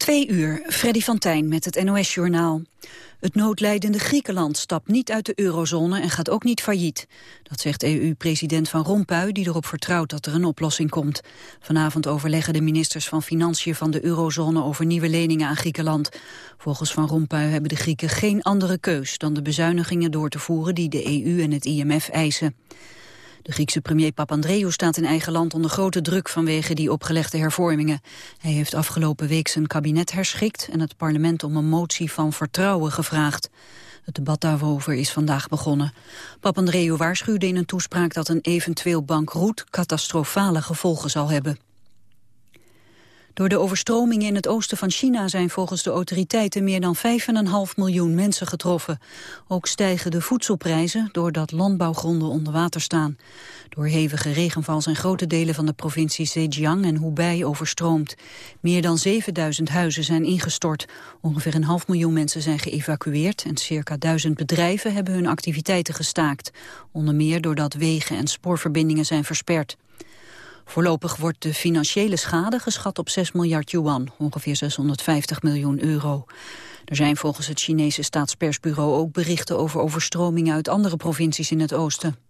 Twee uur, Freddy van Tijn met het NOS-journaal. Het noodlijdende Griekenland stapt niet uit de eurozone en gaat ook niet failliet. Dat zegt EU-president Van Rompuy, die erop vertrouwt dat er een oplossing komt. Vanavond overleggen de ministers van Financiën van de eurozone over nieuwe leningen aan Griekenland. Volgens Van Rompuy hebben de Grieken geen andere keus dan de bezuinigingen door te voeren die de EU en het IMF eisen. De Griekse premier Papandreou staat in eigen land onder grote druk vanwege die opgelegde hervormingen. Hij heeft afgelopen week zijn kabinet herschikt en het parlement om een motie van vertrouwen gevraagd. Het debat daarover is vandaag begonnen. Papandreou waarschuwde in een toespraak dat een eventueel bankroet catastrofale gevolgen zal hebben. Door de overstromingen in het oosten van China zijn volgens de autoriteiten meer dan 5,5 miljoen mensen getroffen. Ook stijgen de voedselprijzen doordat landbouwgronden onder water staan. Door hevige regenval zijn grote delen van de provincie Zhejiang en Hubei overstroomd. Meer dan 7000 huizen zijn ingestort. Ongeveer een half miljoen mensen zijn geëvacueerd en circa duizend bedrijven hebben hun activiteiten gestaakt. Onder meer doordat wegen en spoorverbindingen zijn versperd. Voorlopig wordt de financiële schade geschat op 6 miljard yuan, ongeveer 650 miljoen euro. Er zijn volgens het Chinese staatspersbureau ook berichten over overstromingen uit andere provincies in het oosten.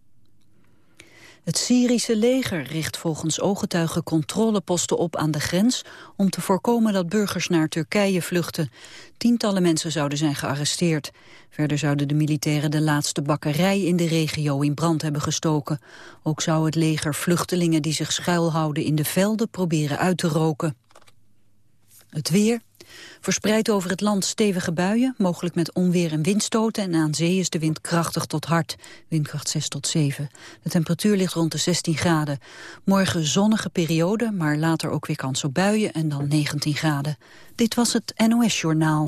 Het Syrische leger richt volgens ooggetuigen controleposten op aan de grens om te voorkomen dat burgers naar Turkije vluchten. Tientallen mensen zouden zijn gearresteerd. Verder zouden de militairen de laatste bakkerij in de regio in brand hebben gestoken. Ook zou het leger vluchtelingen die zich schuilhouden in de velden proberen uit te roken. Het weer. Verspreid over het land stevige buien, mogelijk met onweer en windstoten... en aan zee is de wind krachtig tot hard, windkracht 6 tot 7. De temperatuur ligt rond de 16 graden. Morgen zonnige periode, maar later ook weer kans op buien en dan 19 graden. Dit was het NOS Journaal.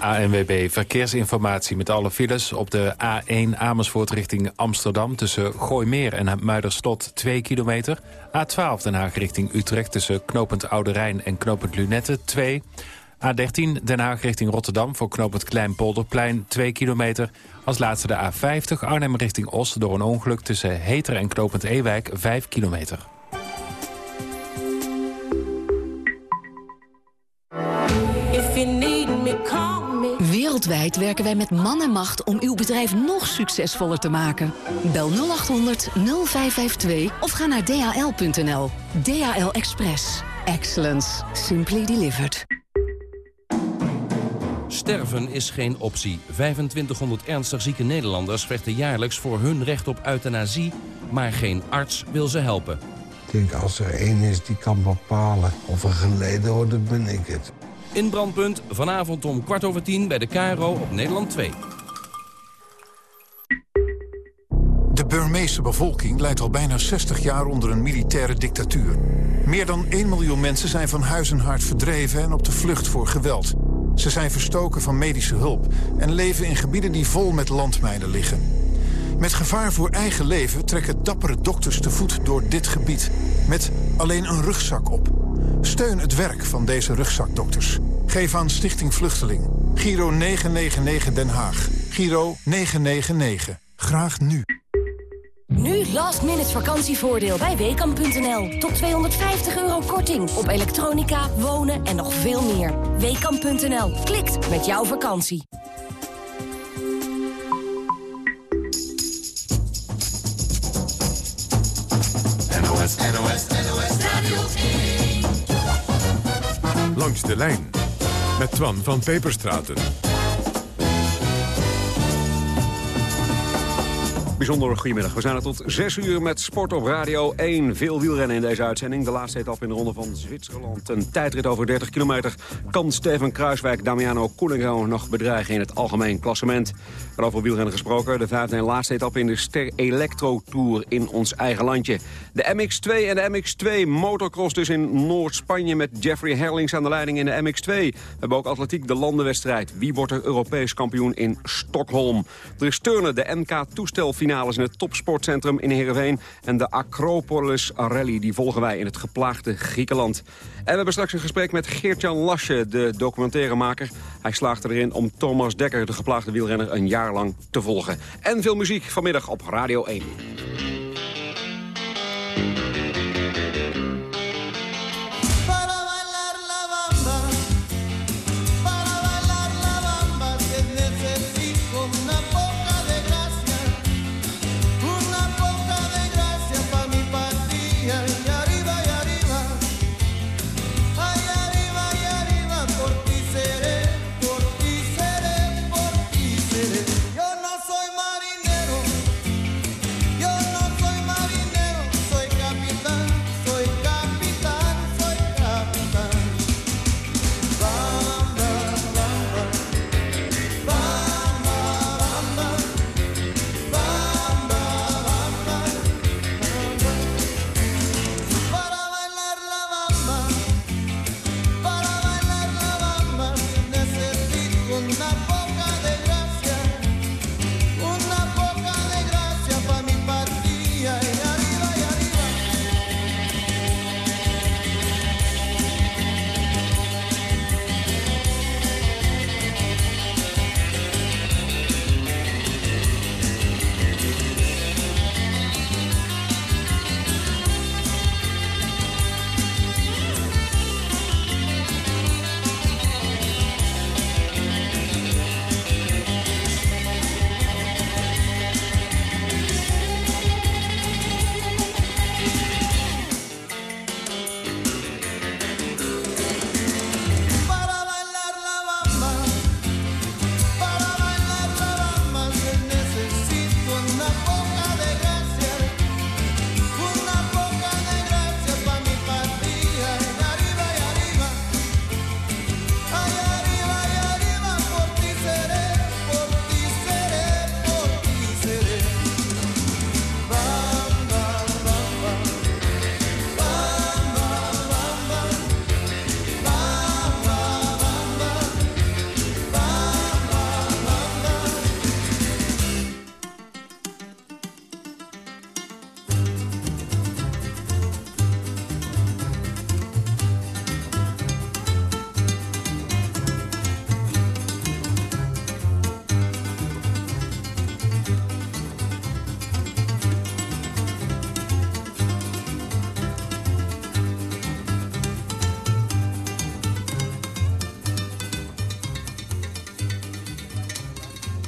ANWB Verkeersinformatie met alle files op de A1 Amersfoort richting Amsterdam... tussen Gooimeer en Muiderslot 2 kilometer. A12 Den Haag richting Utrecht tussen knooppunt Oude Rijn en knooppunt Lunette 2. A13 Den Haag richting Rotterdam voor knooppunt Kleinpolderplein 2 kilometer. Als laatste de A50 Arnhem richting Os door een ongeluk tussen Heter en knooppunt Ewijk 5 kilometer. Wereldwijd werken wij met man en macht om uw bedrijf nog succesvoller te maken. Bel 0800 0552 of ga naar dhl.nl. DHL Express. Excellence. Simply delivered. Sterven is geen optie. 2500 ernstig zieke Nederlanders vechten jaarlijks voor hun recht op euthanasie... maar geen arts wil ze helpen. Ik denk, als er één is die kan bepalen of er geleden wordt, dan ben ik het. In Brandpunt, vanavond om kwart over tien bij de KRO op Nederland 2. De Burmeese bevolking leidt al bijna 60 jaar onder een militaire dictatuur. Meer dan 1 miljoen mensen zijn van huis en hart verdreven en op de vlucht voor geweld. Ze zijn verstoken van medische hulp en leven in gebieden die vol met landmijnen liggen. Met gevaar voor eigen leven trekken dappere dokters te voet door dit gebied. Met alleen een rugzak op. Steun het werk van deze rugzakdokters. Geef aan Stichting Vluchteling. Giro 999 Den Haag. Giro 999. Graag nu. Nu last minute vakantievoordeel bij Weekamp.nl. Tot 250 euro korting op elektronica, wonen en nog veel meer. Weekamp.nl. Klikt met jouw vakantie. Langs de lijn met Twan van Peperstraten. Bijzonder goedemiddag. We zijn er tot 6 uur met Sport op Radio 1. Veel wielrennen in deze uitzending. De laatste etappe in de ronde van Zwitserland. Een tijdrit over 30 kilometer. Kan Steven Kruiswijk Damiano Couligo nog bedreigen in het algemeen klassement? over wielrennen gesproken. De vijfde en laatste etappe in de Ster Electro Tour in ons eigen landje. De MX2 en de MX2 motocross dus in Noord-Spanje... met Jeffrey Herlings aan de leiding in de MX2. We hebben ook atletiek de landenwedstrijd. Wie wordt er Europees kampioen in Stockholm? Er is turnen, de NK-toestelfinales in het topsportcentrum in Heerenveen... en de Acropolis Rally, die volgen wij in het geplaagde Griekenland. En we hebben straks een gesprek met Geert-Jan Lasje, de documentairemaker. Hij slaagt erin om Thomas Dekker, de geplaagde wielrenner, een jaar lang te volgen. En veel muziek vanmiddag op Radio 1.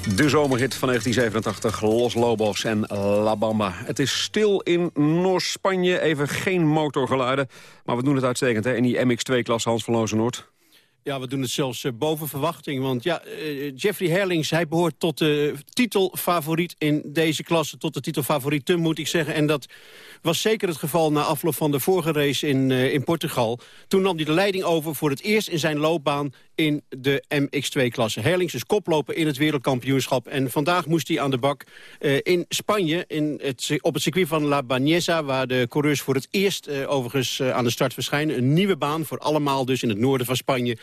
De zomerhit van 1987, Los Lobos en La Bamba. Het is stil in Noord-Spanje, even geen motorgeluiden. Maar we doen het uitstekend hè? in die MX2-klasse Hans van Lozen-Noord. Ja, we doen het zelfs uh, boven verwachting. Want ja, uh, Jeffrey Herlings, hij behoort tot de titelfavoriet in deze klasse. Tot de titelfavorieten, moet ik zeggen. En dat was zeker het geval na afloop van de vorige race in, uh, in Portugal. Toen nam hij de leiding over voor het eerst in zijn loopbaan in de MX2-klasse. Herlings is koploper in het wereldkampioenschap. En vandaag moest hij aan de bak in Spanje, in het, op het circuit van La Bañeza... waar de coureurs voor het eerst overigens aan de start verschijnen. Een nieuwe baan voor allemaal dus in het noorden van Spanje.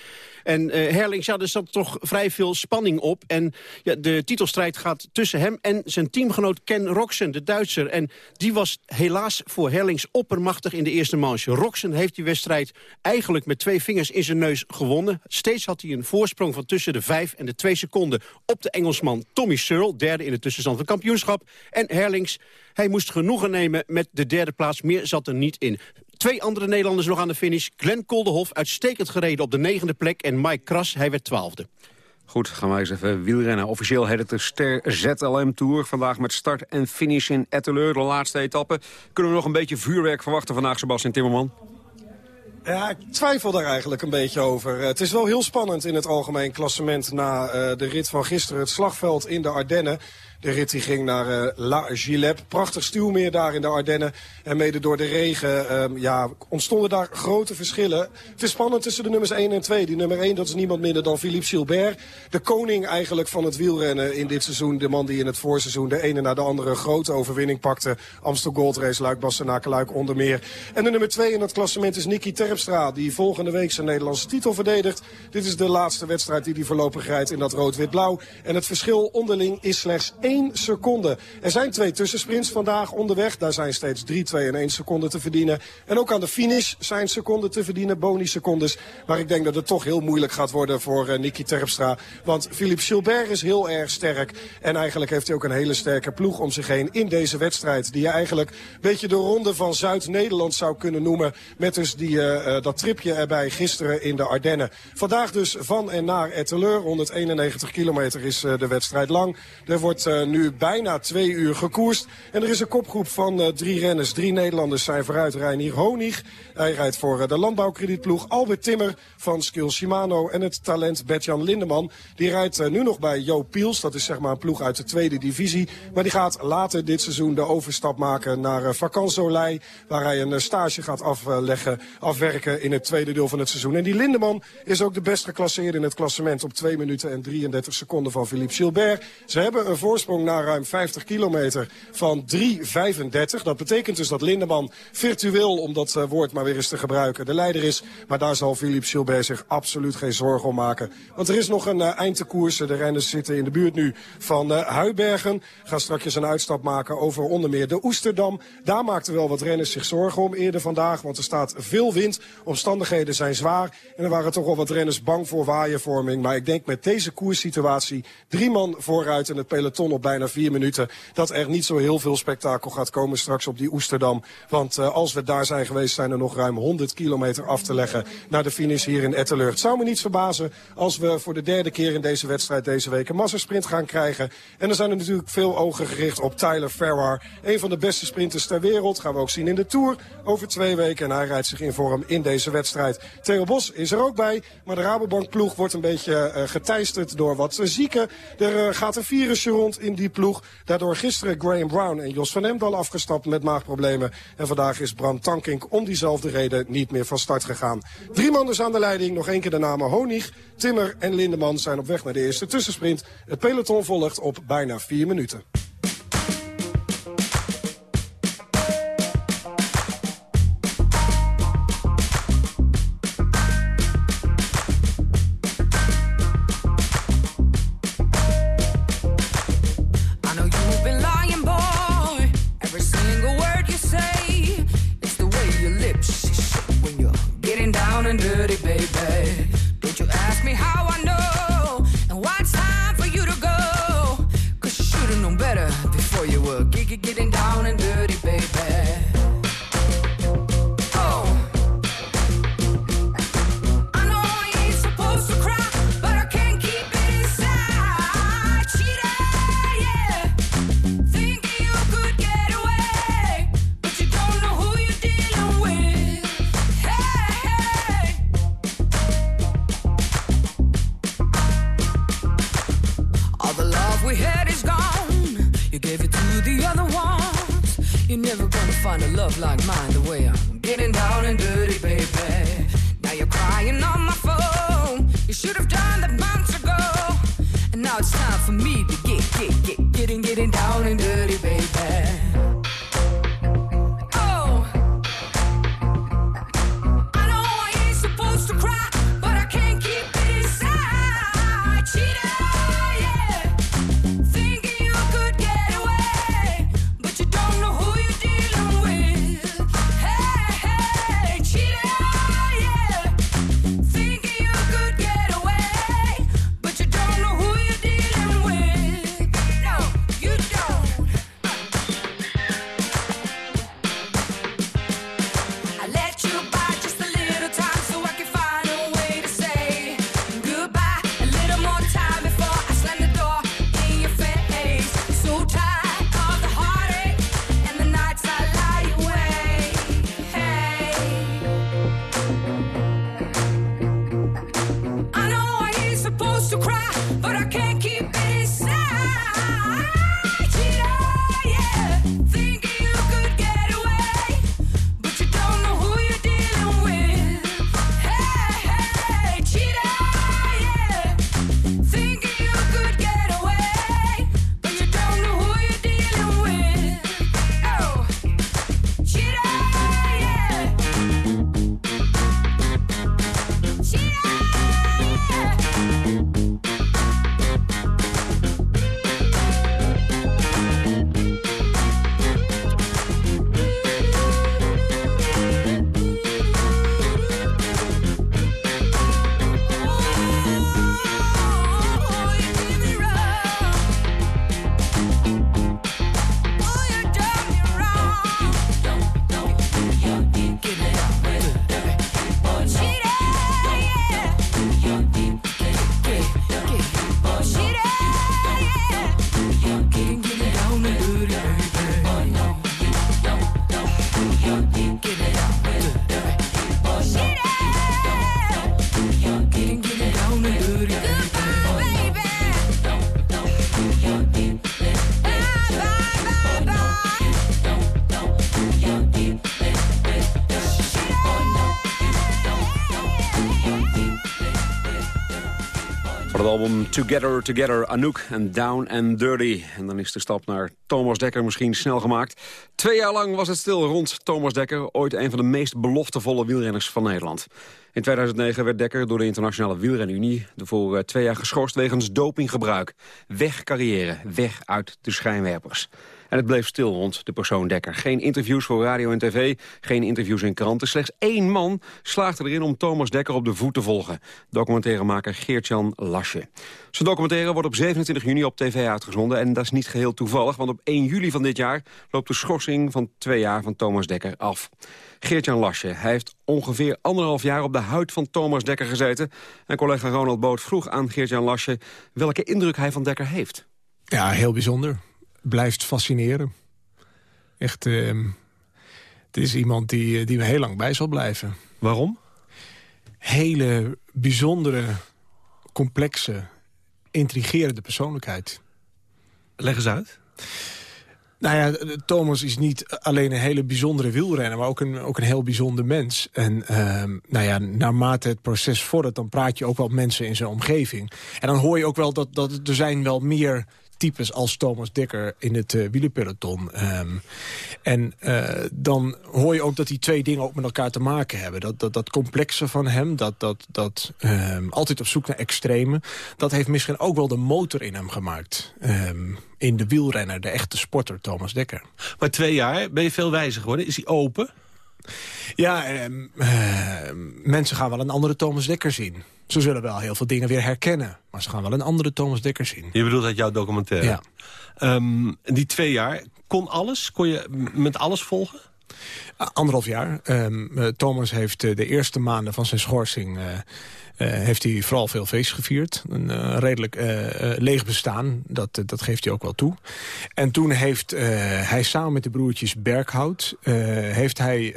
En Herlings, ja, er toch vrij veel spanning op. En ja, de titelstrijd gaat tussen hem en zijn teamgenoot Ken Roxen, de Duitser. En die was helaas voor Herlings oppermachtig in de eerste manche. Roxen heeft die wedstrijd eigenlijk met twee vingers in zijn neus gewonnen. Steeds had hij een voorsprong van tussen de 5 en de 2 seconden... op de Engelsman Tommy Searle, derde in de tussenstand van kampioenschap. En Herlings, hij moest genoegen nemen met de derde plaats. Meer zat er niet in. Twee andere Nederlanders nog aan de finish. Glenn Kolderhof, uitstekend gereden op de negende plek. En Mike Kras, hij werd twaalfde. Goed, gaan wij eens even wielrennen. Officieel heet het de Ster ZLM Tour. Vandaag met start en finish in Etteleur, de laatste etappe. Kunnen we nog een beetje vuurwerk verwachten vandaag, Sebastian Timmerman? Ja, ik twijfel daar eigenlijk een beetje over. Het is wel heel spannend in het algemeen klassement na uh, de rit van gisteren. Het slagveld in de Ardennen. De rit die ging naar uh, La Gilep. Prachtig stuwmeer daar in de Ardennen. En mede door de regen um, ja, ontstonden daar grote verschillen. Het is spannend tussen de nummers 1 en 2. Die nummer 1 dat is niemand minder dan Philippe Gilbert. De koning eigenlijk van het wielrennen in dit seizoen. De man die in het voorseizoen de ene na de andere grote overwinning pakte. Amstel Gold Race, Luik Bastenaken, Luik onder meer. En de nummer 2 in het klassement is Nicky Terpstra. Die volgende week zijn Nederlandse titel verdedigt. Dit is de laatste wedstrijd die hij voorlopig rijdt in dat rood-wit-blauw. En het verschil onderling is slechts 1 seconde. Er zijn twee tussensprints vandaag onderweg. Daar zijn steeds 3, 2 en 1 seconde te verdienen. En ook aan de finish zijn seconden te verdienen, boni-secondes. Maar ik denk dat het toch heel moeilijk gaat worden voor uh, Nicky Terpstra. Want Philippe Gilbert is heel erg sterk. En eigenlijk heeft hij ook een hele sterke ploeg om zich heen in deze wedstrijd. Die je eigenlijk een beetje de ronde van Zuid-Nederland zou kunnen noemen. Met dus die, uh, dat tripje erbij gisteren in de Ardennen. Vandaag dus van en naar Etteleur. 191 kilometer is de wedstrijd lang. Er wordt nu bijna twee uur gekoerst. En er is een kopgroep van uh, drie renners. Drie Nederlanders zijn vooruit. Reinier Honig, hij rijdt voor uh, de landbouwkredietploeg. Albert Timmer van Skill Shimano. En het talent Bertjan Lindeman. Die rijdt nu nog bij Jo Piels. Dat is zeg maar een ploeg uit de tweede divisie. Maar die gaat later dit seizoen de overstap maken naar Vacansolei. Waar hij een stage gaat afleggen, afwerken in het tweede deel van het seizoen. En die Lindeman is ook de best geclasseerde in het klassement. Op 2 minuten en 33 seconden van Philippe Gilbert. Ze hebben een voorsprong naar ruim 50 kilometer van 3,35. Dat betekent dus dat Lindeman virtueel, om dat uh, woord maar weer eens te gebruiken, de leider is. Maar daar zal Philippe Gilbert zich absoluut geen zorgen om maken. Want er is nog een uh, eind koersen. De renners zitten in de buurt nu van uh, Huibergen. Gaan straks een uitstap maken over onder meer de Oesterdam. Daar maakten wel wat renners zich zorgen om eerder vandaag. Want er staat veel wind. Omstandigheden zijn zwaar. En er waren toch wel wat renners bang voor waaiervorming. Maar ik denk met deze koerssituatie, drie man vooruit en het peloton op bijna vier minuten... dat er niet zo heel veel spektakel gaat komen straks op die Oesterdam. Want uh, als we daar zijn geweest, zijn er nog ruim 100 kilometer af te leggen... naar de finish hier in Etteleur. Het zou me niet verbazen als we voor de derde keer in deze wedstrijd deze week... een massasprint gaan krijgen. En er zijn er natuurlijk veel ogen gericht op Tyler Farrar. Een van de beste sprinters ter wereld. Gaan we ook zien in de Tour over twee weken. En hij rijdt zich in vorm in deze wedstrijd. Theo Bos is er ook bij. Maar de Rabobank ploeg wordt een beetje uh, geteisterd door wat zieken. Er uh, gaat een virusje rond in die ploeg. Daardoor gisteren Graham Brown en Jos van Emdal afgestapt met maagproblemen. En vandaag is Bram Tankink om diezelfde reden niet meer van start gegaan. Drie man dus aan de leiding. Nog één keer de namen Honig, Timmer en Lindeman zijn op weg naar de eerste tussensprint. Het peloton volgt op bijna vier minuten. Down and dirty, baby. Together, Together, Anouk en Down and Dirty. En dan is de stap naar Thomas Dekker misschien snel gemaakt. Twee jaar lang was het stil rond Thomas Dekker... ooit een van de meest beloftevolle wielrenners van Nederland. In 2009 werd Dekker door de Internationale Wielrenunie... voor uh, twee jaar geschorst wegens dopinggebruik. Weg carrière, weg uit de schijnwerpers. En het bleef stil rond de persoon Dekker. Geen interviews voor radio en tv, geen interviews in kranten. Slechts één man slaagde erin om Thomas Dekker op de voet te volgen. Documentairemaker Geert-Jan Lasje. Zijn documentaire wordt op 27 juni op tv uitgezonden. En dat is niet geheel toevallig, want op 1 juli van dit jaar... loopt de schorsing van twee jaar van Thomas Dekker af. Geert-Jan Lasje, hij heeft ongeveer anderhalf jaar op de huid van Thomas Dekker gezeten. En collega Ronald Boot vroeg aan Geert-Jan Lasje... welke indruk hij van Dekker heeft. Ja, heel bijzonder blijft fascineren. Echt, uh, het is iemand die, die me heel lang bij zal blijven. Waarom? Hele bijzondere, complexe, intrigerende persoonlijkheid. Leg eens uit. Nou ja, Thomas is niet alleen een hele bijzondere wielrenner... maar ook een, ook een heel bijzonder mens. En uh, nou ja, naarmate het proces vordert... dan praat je ook wel met mensen in zijn omgeving. En dan hoor je ook wel dat, dat er zijn wel meer types als Thomas Dekker in het uh, wielerpeloton. Ehm, en uh, dan hoor je ook dat die twee dingen ook met elkaar te maken hebben. Dat, dat, dat complexe van hem, dat, dat, dat um, altijd op zoek naar extreme... dat heeft misschien ook wel de motor in hem gemaakt. Um, in de wielrenner, de echte sporter Thomas Dekker. Maar twee jaar, ben je veel wijzer geworden? Is hij open? Ja, uh, mensen gaan wel een andere Thomas Dekker zien. Ze zullen wel heel veel dingen weer herkennen. Maar ze gaan wel een andere Thomas Dekker zien. Je bedoelt uit jouw documentaire? Ja. Um, die twee jaar, kon alles? Kon je met alles volgen? Anderhalf jaar. Um, Thomas heeft uh, de eerste maanden van zijn schorsing... Uh, heeft hij vooral veel feest gevierd. Een redelijk leeg bestaan, dat, dat geeft hij ook wel toe. En toen heeft hij samen met de broertjes Berghout... heeft hij,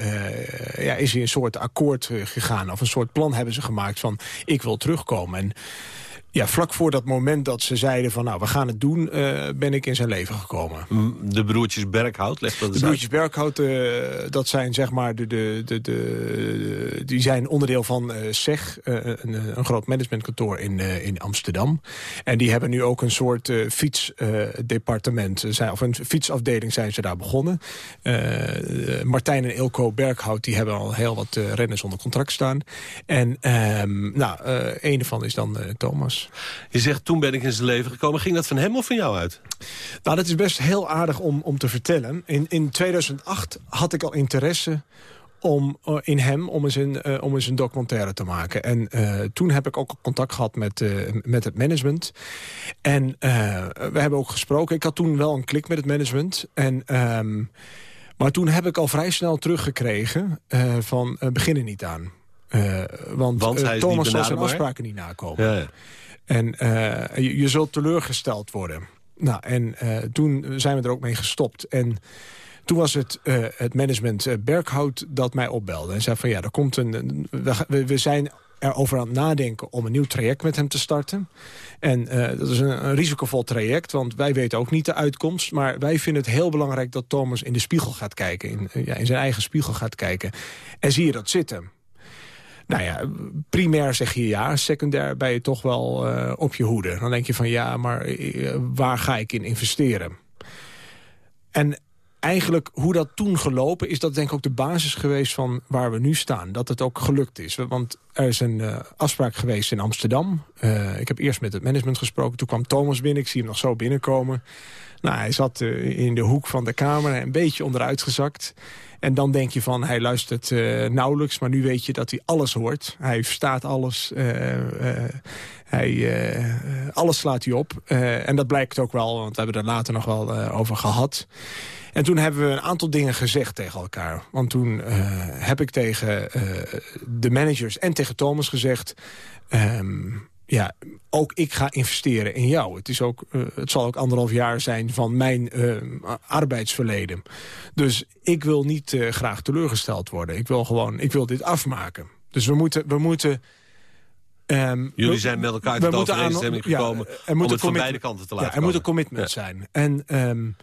ja, is hij een soort akkoord gegaan... of een soort plan hebben ze gemaakt van ik wil terugkomen. En ja, vlak voor dat moment dat ze zeiden van nou, we gaan het doen, uh, ben ik in zijn leven gekomen. De broertjes Berghout, legt dat De broertjes Berghout, uh, dat zijn zeg maar, de, de, de, de, die zijn onderdeel van uh, SEG, een, een, groot managementkantoor in, in Amsterdam. En die hebben nu ook een soort fietsdepartement, of een fietsafdeling zijn ze daar begonnen. Martijn en Ilko Berghout, die hebben al heel wat renners onder contract staan. En um, nou, een ervan is dan Thomas. Je zegt, toen ben ik in zijn leven gekomen. Ging dat van hem of van jou uit? Nou, dat is best heel aardig om, om te vertellen. In, in 2008 had ik al interesse om, uh, in hem om eens, een, uh, om eens een documentaire te maken. En uh, toen heb ik ook contact gehad met, met het management. En we hebben ook gesproken. Ik had toen wel een klik met het management. En, um, maar toen heb ik al vrij snel teruggekregen van begin er niet aan. want want Thomas zal zijn afspraken niet nakomen. Ja, ja. En uh, je, je, zult teleurgesteld worden. Nou, en uh, toen zijn we er ook mee gestopt. En toen was het, uh, het management Berghout dat mij opbelde. En zei van ja, er komt een... We, we zijn erover aan het nadenken om een nieuw traject met hem te starten. En dat is een, een, risicovol traject, want wij weten ook niet de uitkomst. Maar wij vinden het heel belangrijk dat Thomas in de spiegel gaat kijken. In, ja, in zijn eigen spiegel gaat kijken. En zie je dat zitten. Nou ja, primair zeg je ja, secundair ben je toch wel uh, op je hoede. Dan denk je van ja, maar uh, waar ga ik in investeren? En eigenlijk hoe dat toen gelopen is dat denk ik ook de basis geweest van waar we nu staan. Dat het ook gelukt is. Want er is een uh, afspraak geweest in Amsterdam. Ik heb eerst met het management gesproken. Toen kwam Thomas binnen. Ik zie hem nog zo binnenkomen. Nou, hij zat in de hoek van de kamer. Een beetje onderuitgezakt. En dan denk je van, hij luistert uh, nauwelijks, maar nu weet je dat hij alles hoort. Hij verstaat alles. Uh, hij, alles slaat hij op. en dat blijkt ook wel, want we hebben er later nog wel over gehad. En toen hebben we een aantal dingen gezegd tegen elkaar. Want toen heb ik tegen de managers en tegen Thomas gezegd... Um, ja, ook ik ga investeren in jou. Het, is ook, uh, het zal ook anderhalf jaar zijn van mijn uh, arbeidsverleden. Dus ik wil niet uh, graag teleurgesteld worden. Ik wil gewoon, ik wil dit afmaken. Dus we moeten... We moeten um, Jullie zijn met elkaar tot overeenstemming gekomen ja, om het van beide kanten te laten ja, Er moet een commitment ja. zijn. En... Um,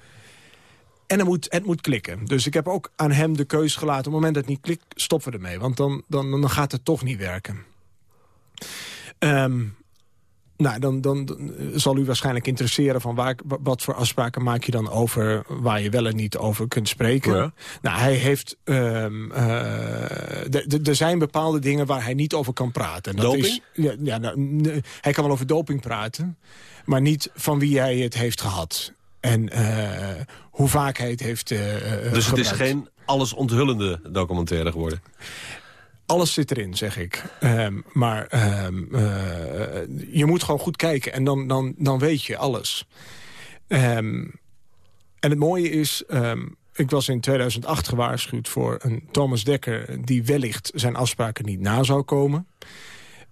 en het moet, het moet klikken. Dus ik heb ook aan hem de keus gelaten. Op het moment dat het niet klikt, stoppen we ermee. Want dan, dan, dan gaat het toch niet werken. Um, nou, dan, dan, dan, zal u waarschijnlijk interesseren van waar, wat voor afspraken maak je dan over waar je wel en niet over kunt spreken. Ja. Nou, hij heeft, um, uh, er zijn bepaalde dingen waar hij niet over kan praten. Dat doping? Is, ja, ja nou, hij kan wel over doping praten, maar niet van wie hij het heeft gehad. En uh, hoe vaak hij het heeft uh, Dus het is geen alles onthullende documentaire geworden? Alles zit erin, zeg ik. Um, maar um, uh, je moet gewoon goed kijken en dan, dan, dan weet je alles. Um, en het mooie is, ik was in 2008 gewaarschuwd voor een Thomas Dekker... die wellicht zijn afspraken niet na zou komen.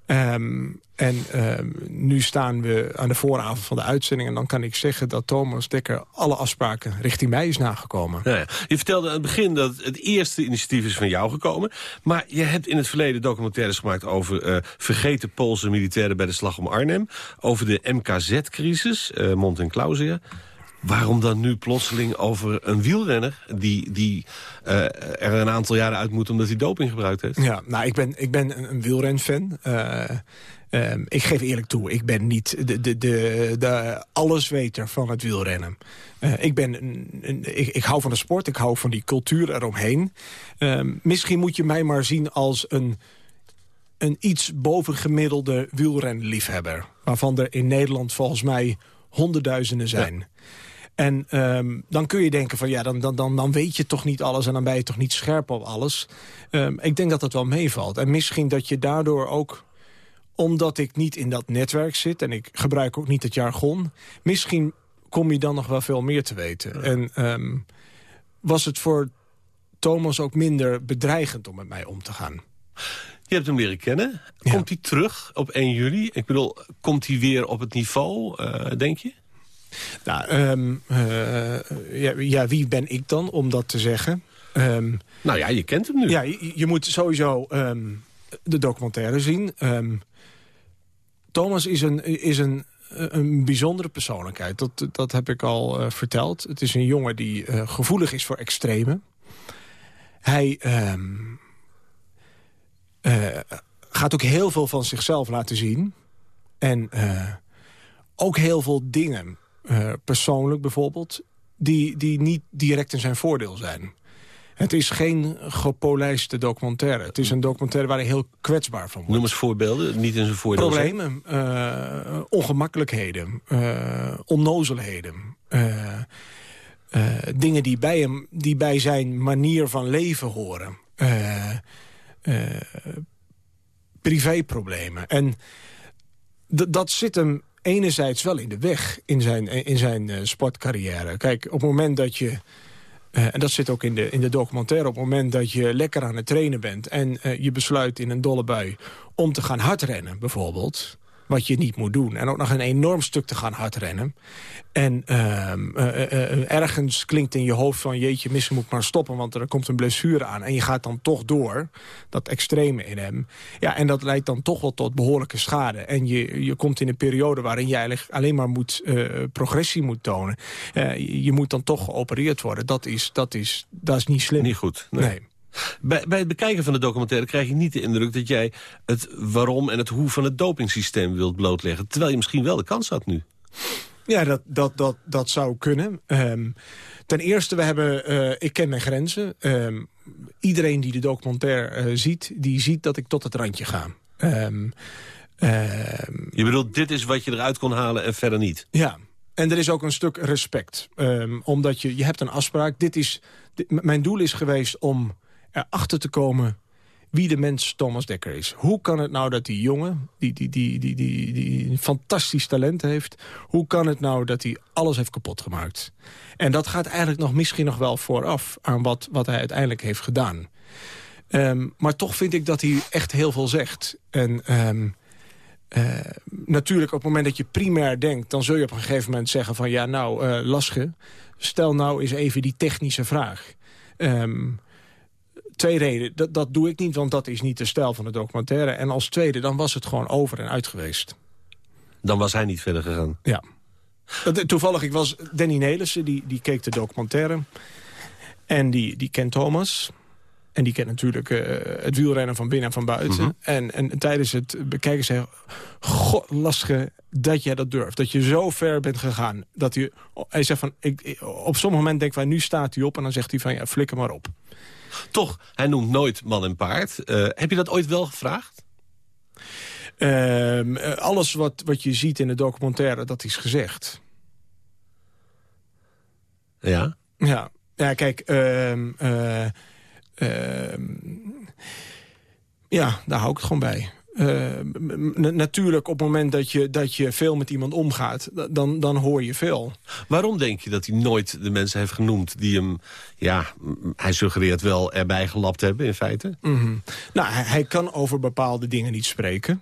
Um, en um, nu staan we aan de vooravond van de uitzending... en dan kan ik zeggen dat Thomas Dekker alle afspraken richting mij is nagekomen. Ja, ja. Je vertelde aan het begin dat het eerste initiatief is van jou gekomen. Maar je hebt in het verleden documentaires gemaakt... over uh, vergeten Poolse militairen bij de slag om Arnhem. Over de MKZ-crisis, uh, Mont en Clausia. Waarom dan nu plotseling over een wielrenner... die, die uh, er een aantal jaren uit moet omdat hij doping gebruikt heeft? Ja, nou, ik ben, ik ben een, een wielrenfan. Uh, um, ik geef eerlijk toe, ik ben niet de, de, de, de allesweter van het wielrennen. Uh, ik, ben ik, ik, hou van de sport, ik hou van die cultuur eromheen. Um, misschien moet je mij maar zien als een een iets bovengemiddelde wielrenliefhebber. Waarvan er in Nederland volgens mij honderdduizenden zijn. Ja. En um, dan kun je denken van ja, dan, dan, dan, dan weet je toch niet alles... en dan ben je toch niet scherp op alles. Um, ik denk dat dat wel meevalt. En misschien dat je daardoor ook omdat ik niet in dat netwerk zit... en ik gebruik ook niet het jargon... misschien kom je dan nog wel veel meer te weten. Ja. En um, was het voor Thomas ook minder bedreigend om met mij om te gaan. Je hebt hem leren kennen. Komt ja. hij terug op 1 juli? Ik bedoel, komt hij weer op het niveau, uh, denk je? Nou, um, uh, ja, ja, wie ben ik dan om dat te zeggen? Um, nou ja, je kent hem nu. Ja, je, je moet sowieso um, de documentaire zien. Thomas is een, is een, een bijzondere persoonlijkheid. Dat, dat heb ik al uh, verteld. Het is een jongen die uh, gevoelig is voor extreme. Hij ehm, gaat ook heel veel van zichzelf laten zien. En ook heel veel dingen, persoonlijk bijvoorbeeld... Die, die niet direct in zijn voordeel zijn. Het is geen gepolijste documentaire. Het is een documentaire waar hij heel kwetsbaar van wordt. Noem eens voorbeelden, niet in zijn voordeel Problemen, uh, ongemakkelijkheden, uh, onnozelheden. Uh, dingen die bij, hem, die bij zijn manier van leven horen. privéproblemen. En dat zit hem enerzijds wel in de weg in zijn, in zijn sportcarrière. Kijk, op het moment dat je uh, en dat zit ook in de, in de documentaire. Op het moment dat je lekker aan het trainen bent... en uh, je besluit in een dolle bui om te gaan hardrennen bijvoorbeeld wat je niet moet doen. En ook nog een enorm stuk te gaan hardrennen. En uh, uh, ergens klinkt in je hoofd van... jeetje, missen moet maar stoppen, want er komt een blessure aan. En je gaat dan toch door, dat extreme in hem. Ja, en dat leidt dan toch wel tot behoorlijke schade. En je, je komt in een periode waarin je eigenlijk alleen maar moet, progressie moet tonen. je moet dan toch geopereerd worden. Dat is, dat is, dat is niet slim. Niet goed. nee. Bij, bij, het bekijken van de documentaire krijg je niet de indruk... dat jij het waarom en het hoe van het dopingsysteem wilt blootleggen. Terwijl je misschien wel de kans had nu. Ja, dat, dat, dat, dat zou kunnen. Um, ten eerste, we hebben, uh, ik ken mijn grenzen. Um, iedereen die de documentaire uh, ziet, die ziet dat ik tot het randje ga. Um, je bedoelt, dit is wat je eruit kon halen en verder niet? Ja, en er is ook een stuk respect. omdat je, je hebt een afspraak. Dit is, dit, mijn doel is geweest om erachter te komen wie de mens Thomas Dekker is. Hoe kan het nou dat die jongen, die, die, die, die, die, die een fantastisch talent heeft... hoe kan het nou dat hij alles heeft kapot gemaakt? En dat gaat eigenlijk nog misschien nog wel vooraf... aan wat, wat hij uiteindelijk heeft gedaan. Um, maar toch vind ik dat hij echt heel veel zegt. En um, uh, natuurlijk op het moment dat je primair denkt... dan zul je op een gegeven moment zeggen van... ja, nou, uh, stel nou eens even die technische vraag... Um, twee redenen. Dat, dat doe ik niet, want dat is niet de stijl van de documentaire. En als tweede, dan was het gewoon over en uit geweest. Dan was hij niet verder gegaan? Ja. Toevallig, ik was Danny Nelissen, die, die keek de documentaire. En die, die kent Thomas. En die kent natuurlijk uh, het wielrennen van binnen en van buiten. Mm -hmm. en, en tijdens het bekijken zei God, lastige dat jij dat durft. Dat je zo ver bent gegaan. Dat hij, hij zegt van, ik, op sommige moment denken wij, nu staat hij op. En dan zegt hij van, ja, flikker maar op. Toch, hij noemt nooit man en paard. Uh, heb je dat ooit wel gevraagd? Uh, alles wat, wat je ziet in de documentaire, dat is gezegd. Ja? Ja, ja kijk... Uh, ja, daar hou ik het gewoon bij. Uh, natuurlijk, op het moment dat je, dat je veel met iemand omgaat, dan, dan hoor je veel. Waarom denk je dat hij nooit de mensen heeft genoemd die hem, ja, hij suggereert wel erbij gelapt hebben in feite? Mm -hmm. Nou, hij, hij, kan over bepaalde dingen niet spreken.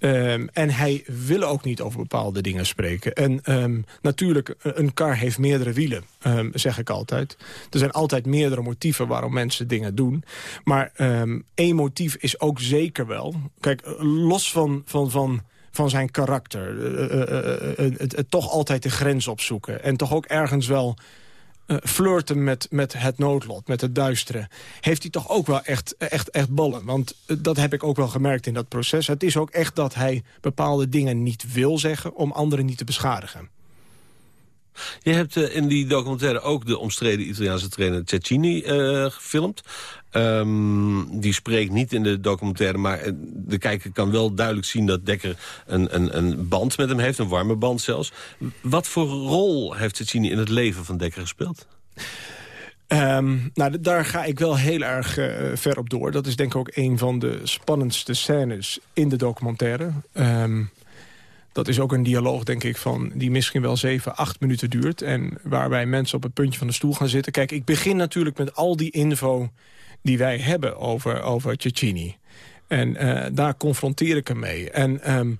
Um, en hij wil ook niet over bepaalde dingen spreken. En um, natuurlijk, een kar heeft meerdere wielen, um, zeg ik altijd. Er zijn altijd meerdere motieven waarom mensen dingen doen. Maar één motief is ook zeker wel... Kijk, los van, van, van, van zijn karakter... Uh, het, het toch altijd de grens opzoeken. En toch ook ergens wel uh, flirten met, met het noodlot, met het duistere... heeft hij toch ook wel echt, echt, echt ballen. Want uh, dat heb ik ook wel gemerkt in dat proces. Het is ook echt dat hij bepaalde dingen niet wil zeggen... om anderen niet te beschadigen. Je hebt uh, in die documentaire ook de omstreden Italiaanse trainer Cecchini gefilmd. Um, die spreekt niet in de documentaire, maar de kijker kan wel duidelijk zien dat Dekker een, een, een band met hem heeft, een warme band zelfs. Wat voor rol heeft Cecchini in het leven van Dekker gespeeld? Um, nou, daar ga ik wel heel erg ver op door. Dat is denk ik ook een van de spannendste scènes in de documentaire. Um, dat is ook een dialoog, denk ik, van die misschien wel zeven, acht minuten duurt. En waarbij mensen op het puntje van de stoel gaan zitten. Kijk, ik begin natuurlijk met al die info die wij hebben over, over Cecchini. En uh, daar confronteer ik hem mee. En um,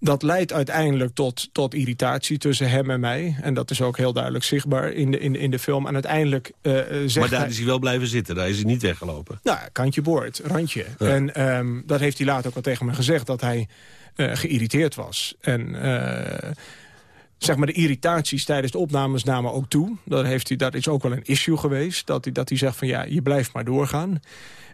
dat leidt uiteindelijk tot, tot irritatie tussen hem en mij. En dat is ook heel duidelijk zichtbaar in de, in, in de film. En uiteindelijk uh, zegt Maar daar is hij wel blijven zitten, daar is hij niet weggelopen. Nou, kantje boord, randje. En um, dat heeft hij later ook al tegen me gezegd, dat hij geïrriteerd was. En... Uh, zeg maar, de irritaties tijdens de opnames namen ook toe. Dat, heeft hij, dat is ook wel een issue geweest. Dat hij, dat hij zegt van ja, je blijft maar doorgaan.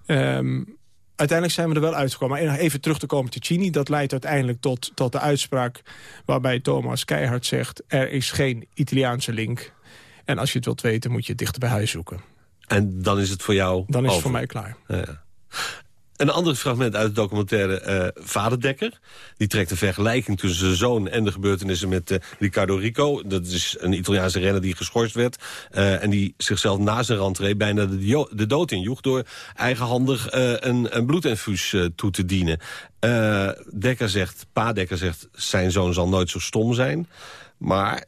Um, uiteindelijk zijn we er wel uitgekomen. Maar even terug te komen te Chini. Dat leidt uiteindelijk tot, tot de uitspraak waarbij Thomas keihard zegt... er is geen Italiaanse link. En als je het wilt weten, moet je het dichter bij huis zoeken. En dan is het voor jou Dan is over. het voor mij klaar. Ja. Een ander fragment uit de documentaire uh, Vaderdekker. Die trekt een vergelijking tussen zijn zoon en de gebeurtenissen met uh, Riccardo Rico. Dat is een Italiaanse renner die geschorst werd. Uh, en die zichzelf na zijn rentree bijna de, de dood injoeg... door eigenhandig een, een bloedinfuus toe te dienen. Dekker zegt, pa Dekker zegt, zijn zoon zal nooit zo stom zijn. Maar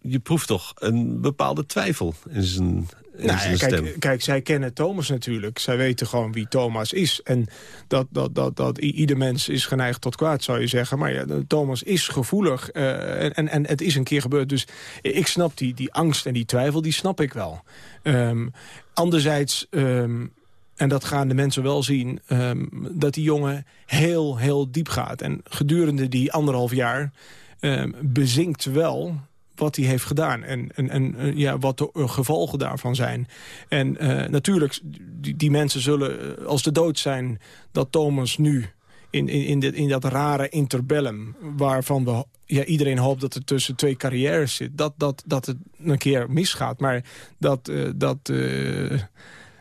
je proeft toch een bepaalde twijfel in zijn, nou, ja, kijk, kijk, zij kennen Thomas natuurlijk. Zij weten gewoon wie Thomas is. En dat, dat, dat, dat ieder mens is geneigd tot kwaad, zou je zeggen. Maar ja, Thomas is gevoelig. Uh, en, en het is een keer gebeurd. Dus ik snap die, die angst en die twijfel, die snap ik wel. Um, anderzijds... Um, en dat gaan de mensen wel zien, um, dat die jongen heel, heel diep gaat. En gedurende die anderhalf jaar um, bezinkt wel wat hij heeft gedaan en, en, en ja, wat de gevolgen daarvan zijn. En uh, natuurlijk, die, die mensen zullen als de dood zijn dat Thomas nu in, in, in, dit, in dat rare interbellum... waarvan we, ja, iedereen hoopt dat het tussen twee carrières zit... dat, dat, dat het een keer misgaat. Maar dat... Uh, dat uh,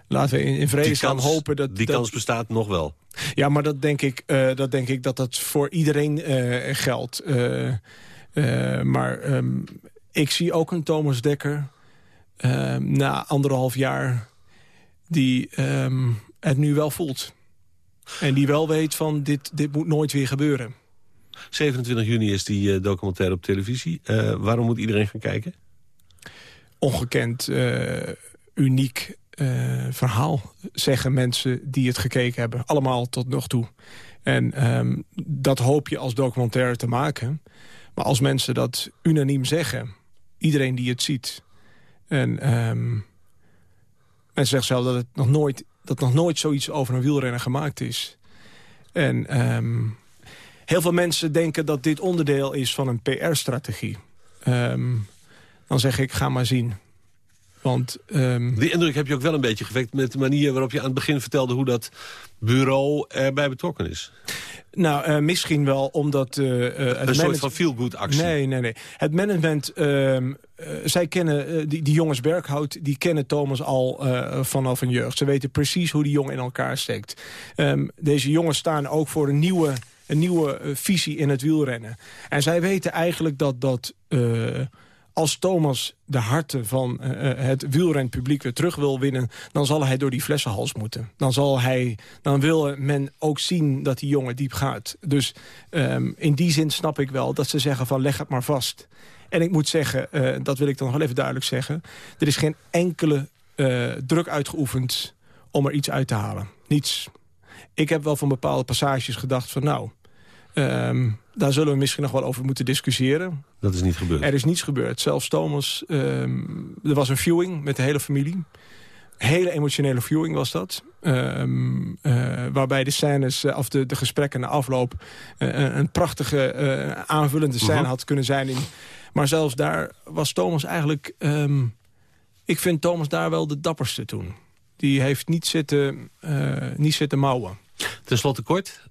laten we in, in vrede gaan hopen dat... Die dat, kans bestaat nog wel. Ja, maar dat denk ik, uh, dat, denk ik dat dat voor iedereen geldt. Maar um, ik zie ook een Thomas Dekker uh, na anderhalf jaar die um, het nu wel voelt. En die wel weet van dit, dit moet nooit weer gebeuren. 27 juni is die uh, documentaire op televisie. Uh, waarom moet iedereen gaan kijken? Ongekend, uniek verhaal, zeggen mensen die het gekeken hebben. Allemaal tot nog toe. En um, dat hoop je als documentaire te maken... Maar als mensen dat unaniem zeggen, iedereen die het ziet... en um, mensen zeggen zelf dat, het nog nooit, dat nog nooit zoiets over een wielrenner gemaakt is. En um, heel veel mensen denken dat dit onderdeel is van een PR-strategie. Um, dan zeg ik, ga maar zien. Want. Die indruk heb je ook wel een beetje gewekt... met de manier waarop je aan het begin vertelde... hoe dat bureau erbij betrokken is. Nou, uh, misschien wel omdat... Uh, uh, een soort van feel-good actie. Nee, nee, nee. Het management, uh, zij kennen, die, die jongens Berghout... die kennen Thomas al vanaf een jeugd. Ze weten precies hoe die jongen in elkaar steekt. Um, deze jongens staan ook voor een nieuwe, een nieuwe visie in het wielrennen. En zij weten eigenlijk dat... dat als Thomas de harten van uh, het wielrenpubliek weer terug wil winnen... dan zal hij door die flessenhals moeten. Dan, zal hij, dan wil men ook zien dat die jongen diep gaat. Dus um, in die zin snap ik wel dat ze zeggen van leg het maar vast. En ik moet zeggen, uh, dat wil ik dan nog wel even duidelijk zeggen... er is geen enkele druk uitgeoefend om er iets uit te halen. Niets. Ik heb wel van bepaalde passages gedacht van nou... Um, daar zullen we misschien nog wel over moeten discussiëren. Dat is niet gebeurd? Er is niets gebeurd. Zelfs Thomas, um, er was een viewing met de hele familie. Hele emotionele viewing was dat. Um, uh, waarbij de scènes, uh, of de, de gesprekken na afloop... Uh, een prachtige aanvullende scène -huh. had kunnen zijn. In, maar zelfs daar was Thomas eigenlijk... Ik vind Thomas daar wel de dapperste toen. Die heeft niet zitten, niet zitten mouwen. Ten slotte kort,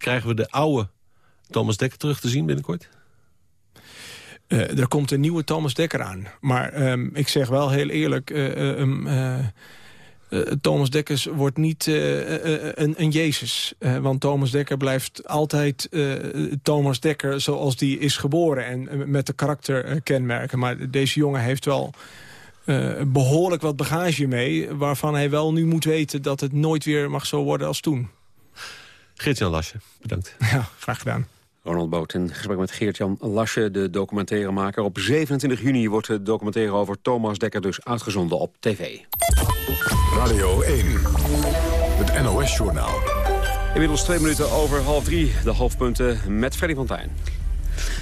krijgen we de oude Thomas Dekker terug te zien binnenkort? Uh, er komt een nieuwe Thomas Dekker aan. Maar um, ik zeg wel heel eerlijk... Uh, um, uh, Thomas Dekkers wordt niet een, een, Jezus. want Thomas Dekker blijft altijd Thomas Dekker zoals die is geboren. En met de karakterkenmerken. Maar deze jongen heeft wel... behoorlijk wat bagage mee... waarvan hij wel nu moet weten dat het nooit weer mag zo worden als toen. Geert-Jan Lasje, bedankt. Ja, graag gedaan. Ronald Boot in gesprek met Geert-Jan Lasje, de documentairemaker. Op 27 juni wordt de documentaire over Thomas Dekker dus uitgezonden op tv. Radio 1, het NOS-journaal. Inmiddels twee minuten over half drie. De hoofdpunten met Freddy van Tijn.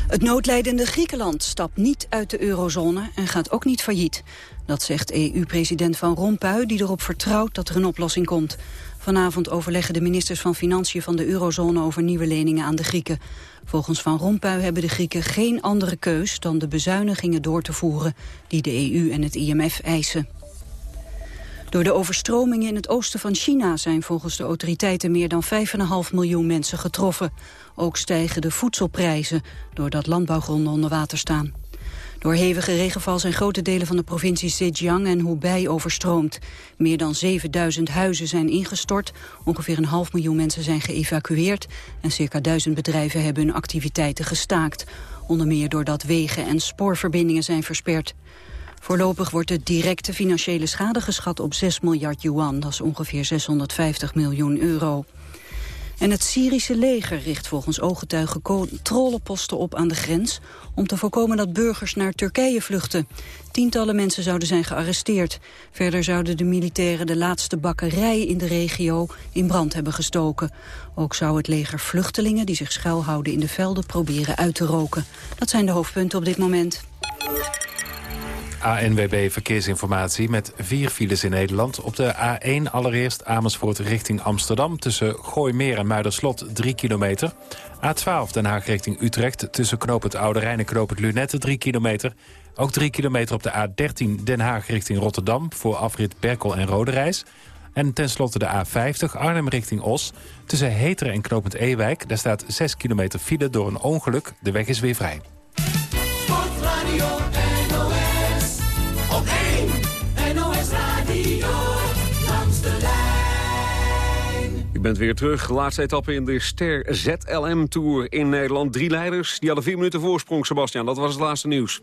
Het noodlijdende Griekenland stapt niet uit de eurozone en gaat ook niet failliet. Dat zegt EU-president Van Rompuy, die erop vertrouwt dat er een oplossing komt. Vanavond overleggen de ministers van Financiën van de eurozone over nieuwe leningen aan de Grieken. Volgens Van Rompuy hebben de Grieken geen andere keus dan de bezuinigingen door te voeren die de EU en het IMF eisen. Door de overstromingen in het oosten van China zijn volgens de autoriteiten meer dan 5,5 miljoen mensen getroffen. Ook stijgen de voedselprijzen doordat landbouwgronden onder water staan. Door hevige regenval zijn grote delen van de provincie Zhejiang en Hubei overstroomd. Meer dan 7000 huizen zijn ingestort, ongeveer een half miljoen mensen zijn geëvacueerd en circa duizend bedrijven hebben hun activiteiten gestaakt. Onder meer doordat wegen en spoorverbindingen zijn versperd. Voorlopig wordt de directe financiële schade geschat op 6 miljard yuan. Dat is ongeveer 650 miljoen euro. En het Syrische leger richt volgens ooggetuigen controleposten op aan de grens... om te voorkomen dat burgers naar Turkije vluchten. Tientallen mensen zouden zijn gearresteerd. Verder zouden de militairen de laatste bakkerij in de regio in brand hebben gestoken. Ook zou het leger vluchtelingen die zich schuilhouden in de velden proberen uit te roken. Dat zijn de hoofdpunten op dit moment. ANWB Verkeersinformatie met vier files in Nederland. Op de A1 allereerst Amersfoort richting Amsterdam... tussen Gooimeer en Muiderslot 3 kilometer. A12 Den Haag richting Utrecht tussen Knoop het Oude Rijn en Knoop het Lunette 3 kilometer. Ook 3 kilometer op de A13 Den Haag richting Rotterdam... voor afrit Berkel en Roderijs. En tenslotte de A50 Arnhem richting Os. Tussen Heteren en Knopend Ewijk. Daar staat 6 kilometer file door een ongeluk. De weg is weer vrij. U bent weer terug. Laatste etappe in de Ster ZLM Tour in Nederland. Drie leiders, die hadden vier minuten voorsprong, Sebastian. Dat was het laatste nieuws.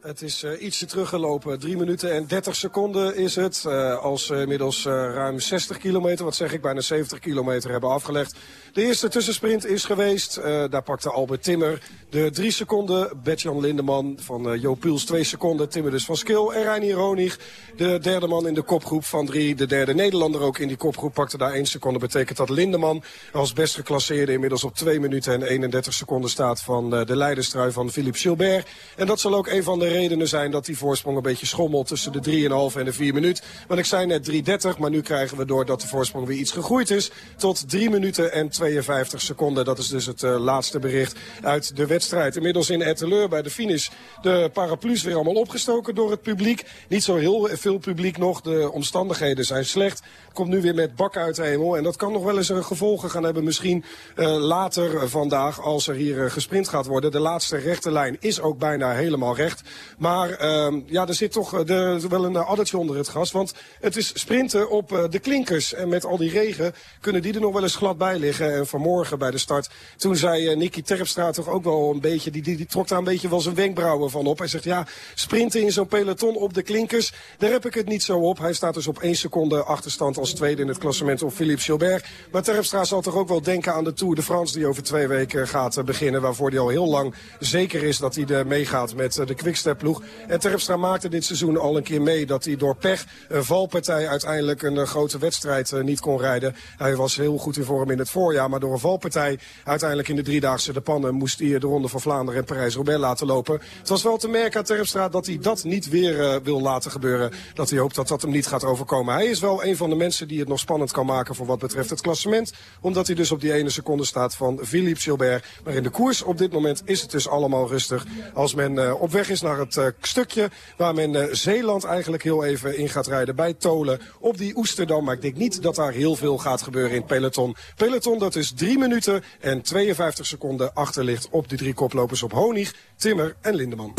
Het is uh, ietsje teruggelopen. 3 minuten en 30 seconden is het. Uh, als uh, inmiddels ruim 60 kilometer, wat zeg ik, bijna 70 kilometer hebben afgelegd. De eerste tussensprint is geweest. daar pakte Albert Timmer de 3 seconden. Bertjan Lindeman van Jo Puls 2 seconden. Timmer dus van Skill. En Reinier Ronig, de derde man in de kopgroep van 3. De derde Nederlander ook in die kopgroep pakte daar 1 seconde. Betekent dat Lindeman als best geclasseerde inmiddels op 2 minuten en 31 seconden staat van de leiderstrui van Philippe Gilbert. En dat zal ook een van de redenen zijn dat die voorsprong een beetje schommelt tussen de 3,5 en de 4 minuut. Want ik zei net 3,30, maar nu krijgen we door dat de voorsprong weer iets gegroeid is tot 3 minuten en 52 seconden. Dat is dus het uh, laatste bericht uit de wedstrijd. Inmiddels in Etteleur bij de finish de paraplu's weer allemaal opgestoken door het publiek. Niet zo heel veel publiek nog, de omstandigheden zijn slecht. Komt nu weer met bak uit de hemel en dat kan nog wel eens een gevolgen gaan hebben. Misschien uh, later vandaag als er hier gesprint gaat worden. De laatste rechte lijn is ook bijna helemaal recht. Maar uh, ja, er zit toch de, wel een addertje onder het gas. Want het is sprinten op de klinkers. En met al die regen kunnen die er nog wel eens glad bij liggen. En vanmorgen bij de start, toen zei Nicky Terpstra toch ook wel een beetje... Die, die, die trok daar een beetje wel zijn wenkbrauwen van op. Hij zegt, ja, sprinten in zo'n peloton op de klinkers, daar heb ik het niet zo op. Hij staat dus op één seconde achterstand als tweede in het klassement op Philippe Gilbert. Maar Terpstra zal toch ook wel denken aan de Tour de France... die over twee weken gaat beginnen. Waarvoor hij al heel lang zeker is dat hij meegaat met de Quickstep ploeg. En Terpstra maakte dit seizoen al een keer mee dat hij door pech een valpartij uiteindelijk een uh, grote wedstrijd niet kon rijden. Hij was heel goed in vorm in het voorjaar, maar door een valpartij uiteindelijk in de driedaagse de pannen moest hij de Ronde van Vlaanderen en Parijs-Roubaix laten lopen. Het was wel te merken aan Terpstra dat hij dat niet weer wil laten gebeuren. Dat hij hoopt dat dat hem niet gaat overkomen. Hij is wel een van de mensen die het nog spannend kan maken voor wat betreft het klassement. Omdat hij dus op die ene seconde staat van Philippe Gilbert. Maar in de koers op dit moment is het dus allemaal rustig. Als men op weg is naar het stukje waar men uh, Zeeland eigenlijk heel even in gaat rijden bij Tolen op die Oesterdam. Maar ik denk niet dat daar heel veel gaat gebeuren in peloton. Peloton dat is 3 minuten en 52 seconden achter ligt op de drie koplopers op Honig, Timmer en Lindeman.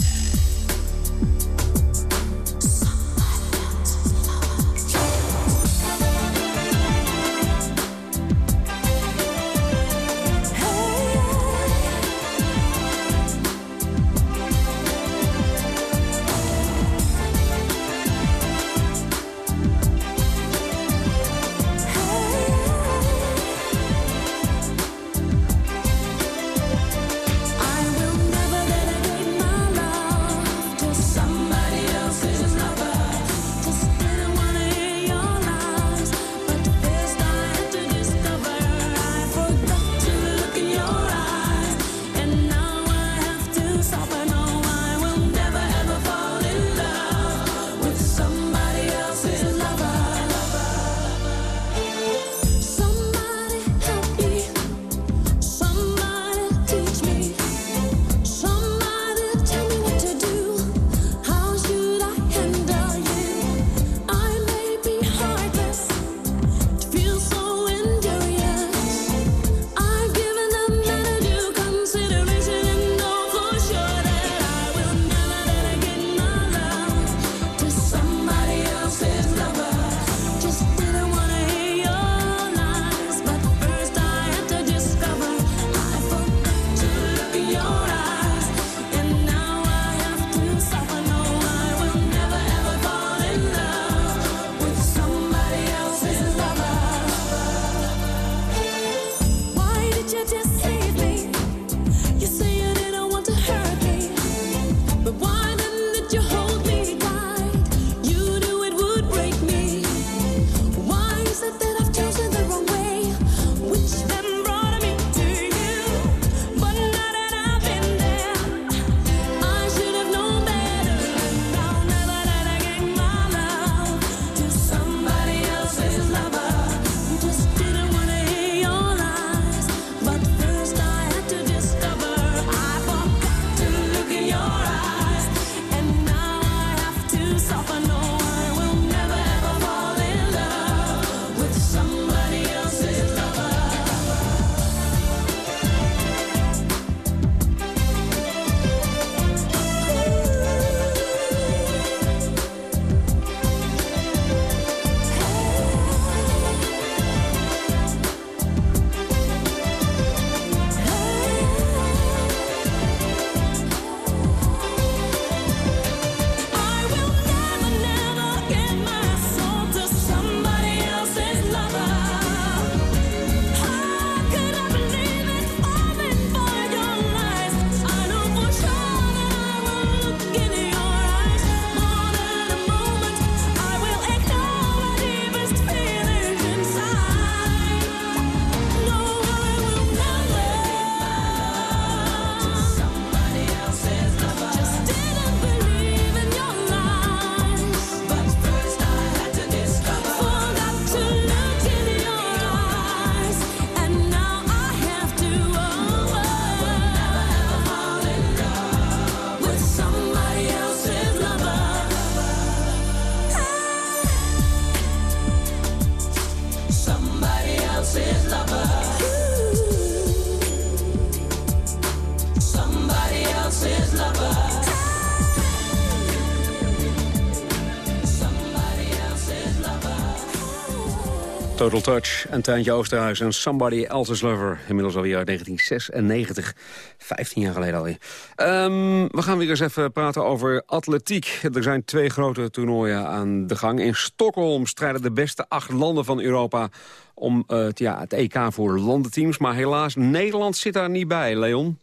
Total Touch en Tijntje Oosterhuis en Somebody Else's Lover. Inmiddels alweer uit 1996. 15 jaar geleden alweer. Um, we gaan weer eens even praten over atletiek. Er zijn twee grote toernooien aan de gang. In Stockholm strijden de beste acht landen van Europa... om uh, ja, het EK voor landenteams. Maar helaas, Nederland zit daar niet bij, Leon.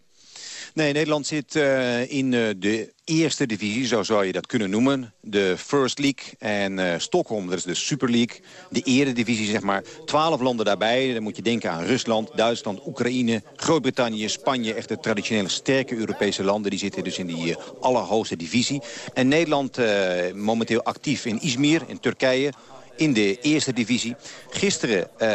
Nee, Nederland zit uh, in uh, de eerste divisie, zo zou je dat kunnen noemen. De First League en uh, Stockholm, dat is de Super League. De eredivisie, zeg maar. Twaalf landen daarbij. Dan moet je denken aan Rusland, Duitsland, Oekraïne, Groot-Brittannië, Spanje. Echt de traditionele sterke Europese landen. Die zitten dus in die allerhoogste divisie. En Nederland momenteel actief in Izmir, in Turkije in de eerste divisie. Gisteren uh,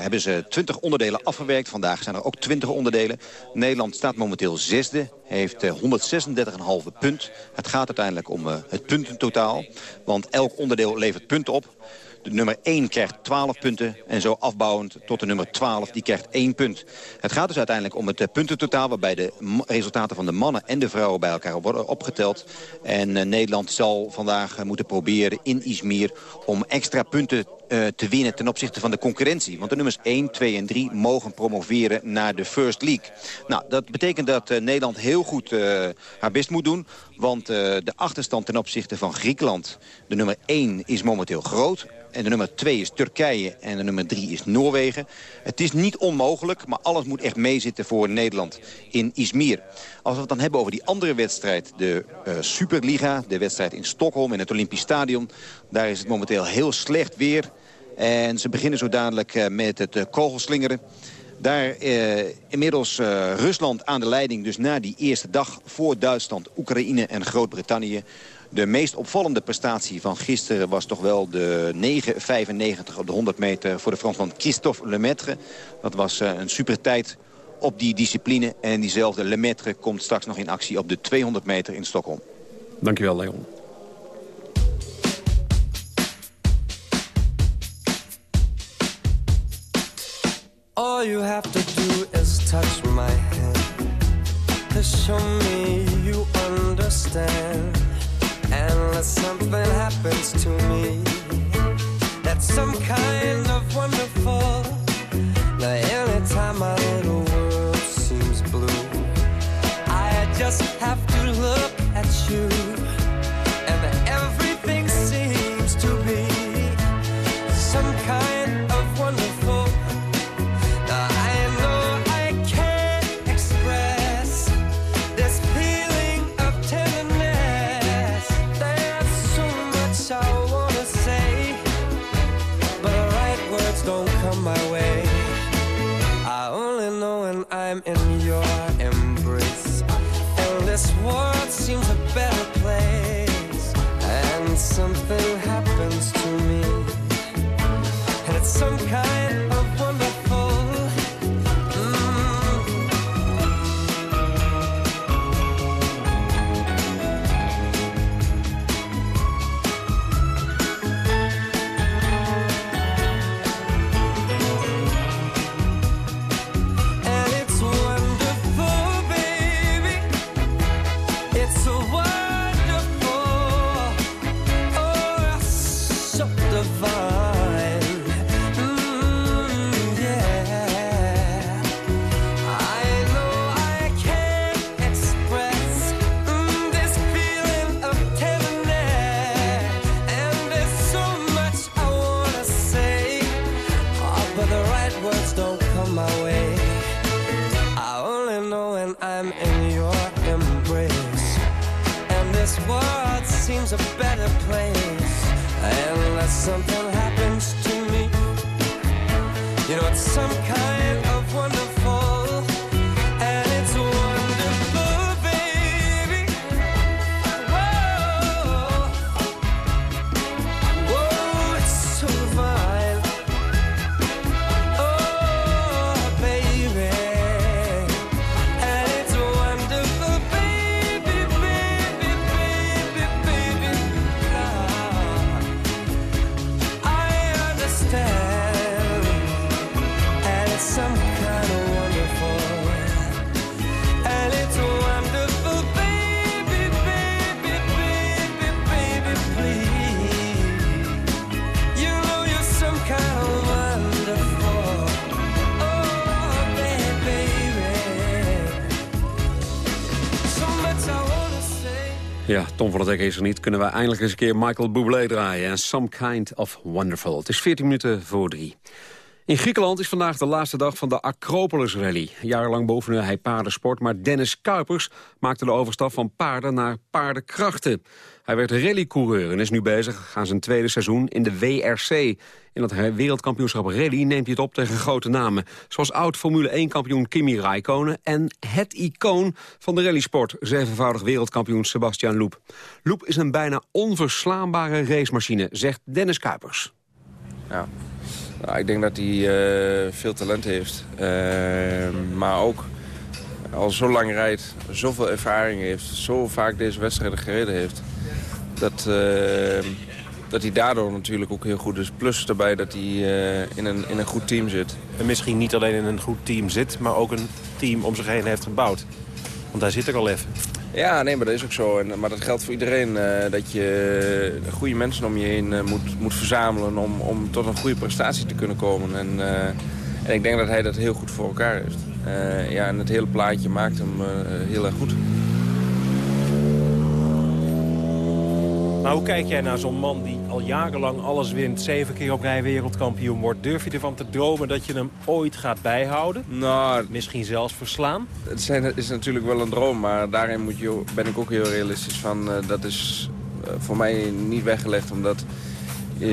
hebben ze 20 onderdelen afgewerkt. Vandaag zijn er ook 20 onderdelen. Nederland staat momenteel zesde. Heeft uh, 136,5 punt. Het gaat uiteindelijk om uh, het puntentotaal. Want elk onderdeel levert punten op. De nummer 1 krijgt 12 punten en zo afbouwend tot de nummer 12, die krijgt 1 punt. Het gaat dus uiteindelijk om het uh, puntentotaal... waarbij de resultaten van de mannen en de vrouwen bij elkaar worden opgeteld. En uh, Nederland zal vandaag uh, moeten proberen in Izmir... om extra punten te winnen ten opzichte van de concurrentie. Want de nummers 1, 2 en 3 mogen promoveren naar de First League. Nou, dat betekent dat Nederland heel goed haar best moet doen. Want de achterstand ten opzichte van Griekenland, de nummer 1, is momenteel groot. En de nummer 2 is Turkije en de nummer 3 is Noorwegen. Het is niet onmogelijk, maar alles moet echt meezitten voor Nederland in Izmir. Als we het dan hebben over die andere wedstrijd, de uh, Superliga... de wedstrijd in Stockholm in het Olympisch Stadion... daar is het momenteel heel slecht weer. En ze beginnen zo dadelijk uh, met het uh, kogelslingeren. Daar eh, inmiddels Rusland aan de leiding, dus na die eerste dag... voor Duitsland, Oekraïne en Groot-Brittannië. De meest opvallende prestatie van gisteren was toch wel de 9.95 op de 100 meter voor de Fransman Christophe Lemaitre. Dat was uh, een super tijd op die discipline. En diezelfde Lemaitre komt straks nog in actie op de 200 meter in Stockholm. Dankjewel, Leon. All you have to do is touch my hand To show me you understand Unless something happens to me. That's some kind of wonderful Tom van der Dek is er niet. Kunnen we eindelijk eens een keer Michael Bublé draaien. En Some Kind of Wonderful. Het is 14 minuten voor drie. In Griekenland is vandaag de laatste dag van de Acropolis Rally. Jarenlang beoefende hij paardensport, maar Dennis Kuipers maakte de overstap van paarden naar paardenkrachten. Hij werd rallycoureur en is nu bezig aan zijn tweede seizoen in de WRC. In het wereldkampioenschap rally neemt hij het op tegen grote namen. Zoals oud-Formule 1-kampioen Kimi Raikkonen en het icoon van de rallysport, zevenvoudig wereldkampioen Sebastian Loep. Loep is een bijna onverslaanbare racemachine, zegt Dennis Kuipers. Nou, ik denk dat hij uh, veel talent heeft. Uh, maar ook al zo lang rijdt, zoveel ervaring heeft... zo vaak deze wedstrijden gereden heeft... dat, uh, dat hij daardoor natuurlijk ook heel goed is. Plus daarbij dat hij in, een, in een goed team zit. En misschien niet alleen in een goed team zit... maar ook een team om zich heen heeft gebouwd. Want hij zit er al even. Ja, nee, maar dat is ook zo. En, maar dat geldt voor iedereen. Uh, dat je goede mensen om je heen uh, moet, moet verzamelen om, om tot een goede prestatie te kunnen komen. En, en ik denk dat hij dat heel goed voor elkaar heeft. ja, en het hele plaatje maakt hem heel erg goed. Maar hoe kijk jij naar zo'n man die al jarenlang alles wint... zeven keer op rij wereldkampioen wordt? Durf je ervan te dromen dat je hem ooit gaat bijhouden? Nou, Misschien zelfs verslaan? Het zijn, is natuurlijk wel een droom, maar daarin moet je, ben ik ook heel realistisch van... Uh, dat is uh, voor mij niet weggelegd, omdat... Uh,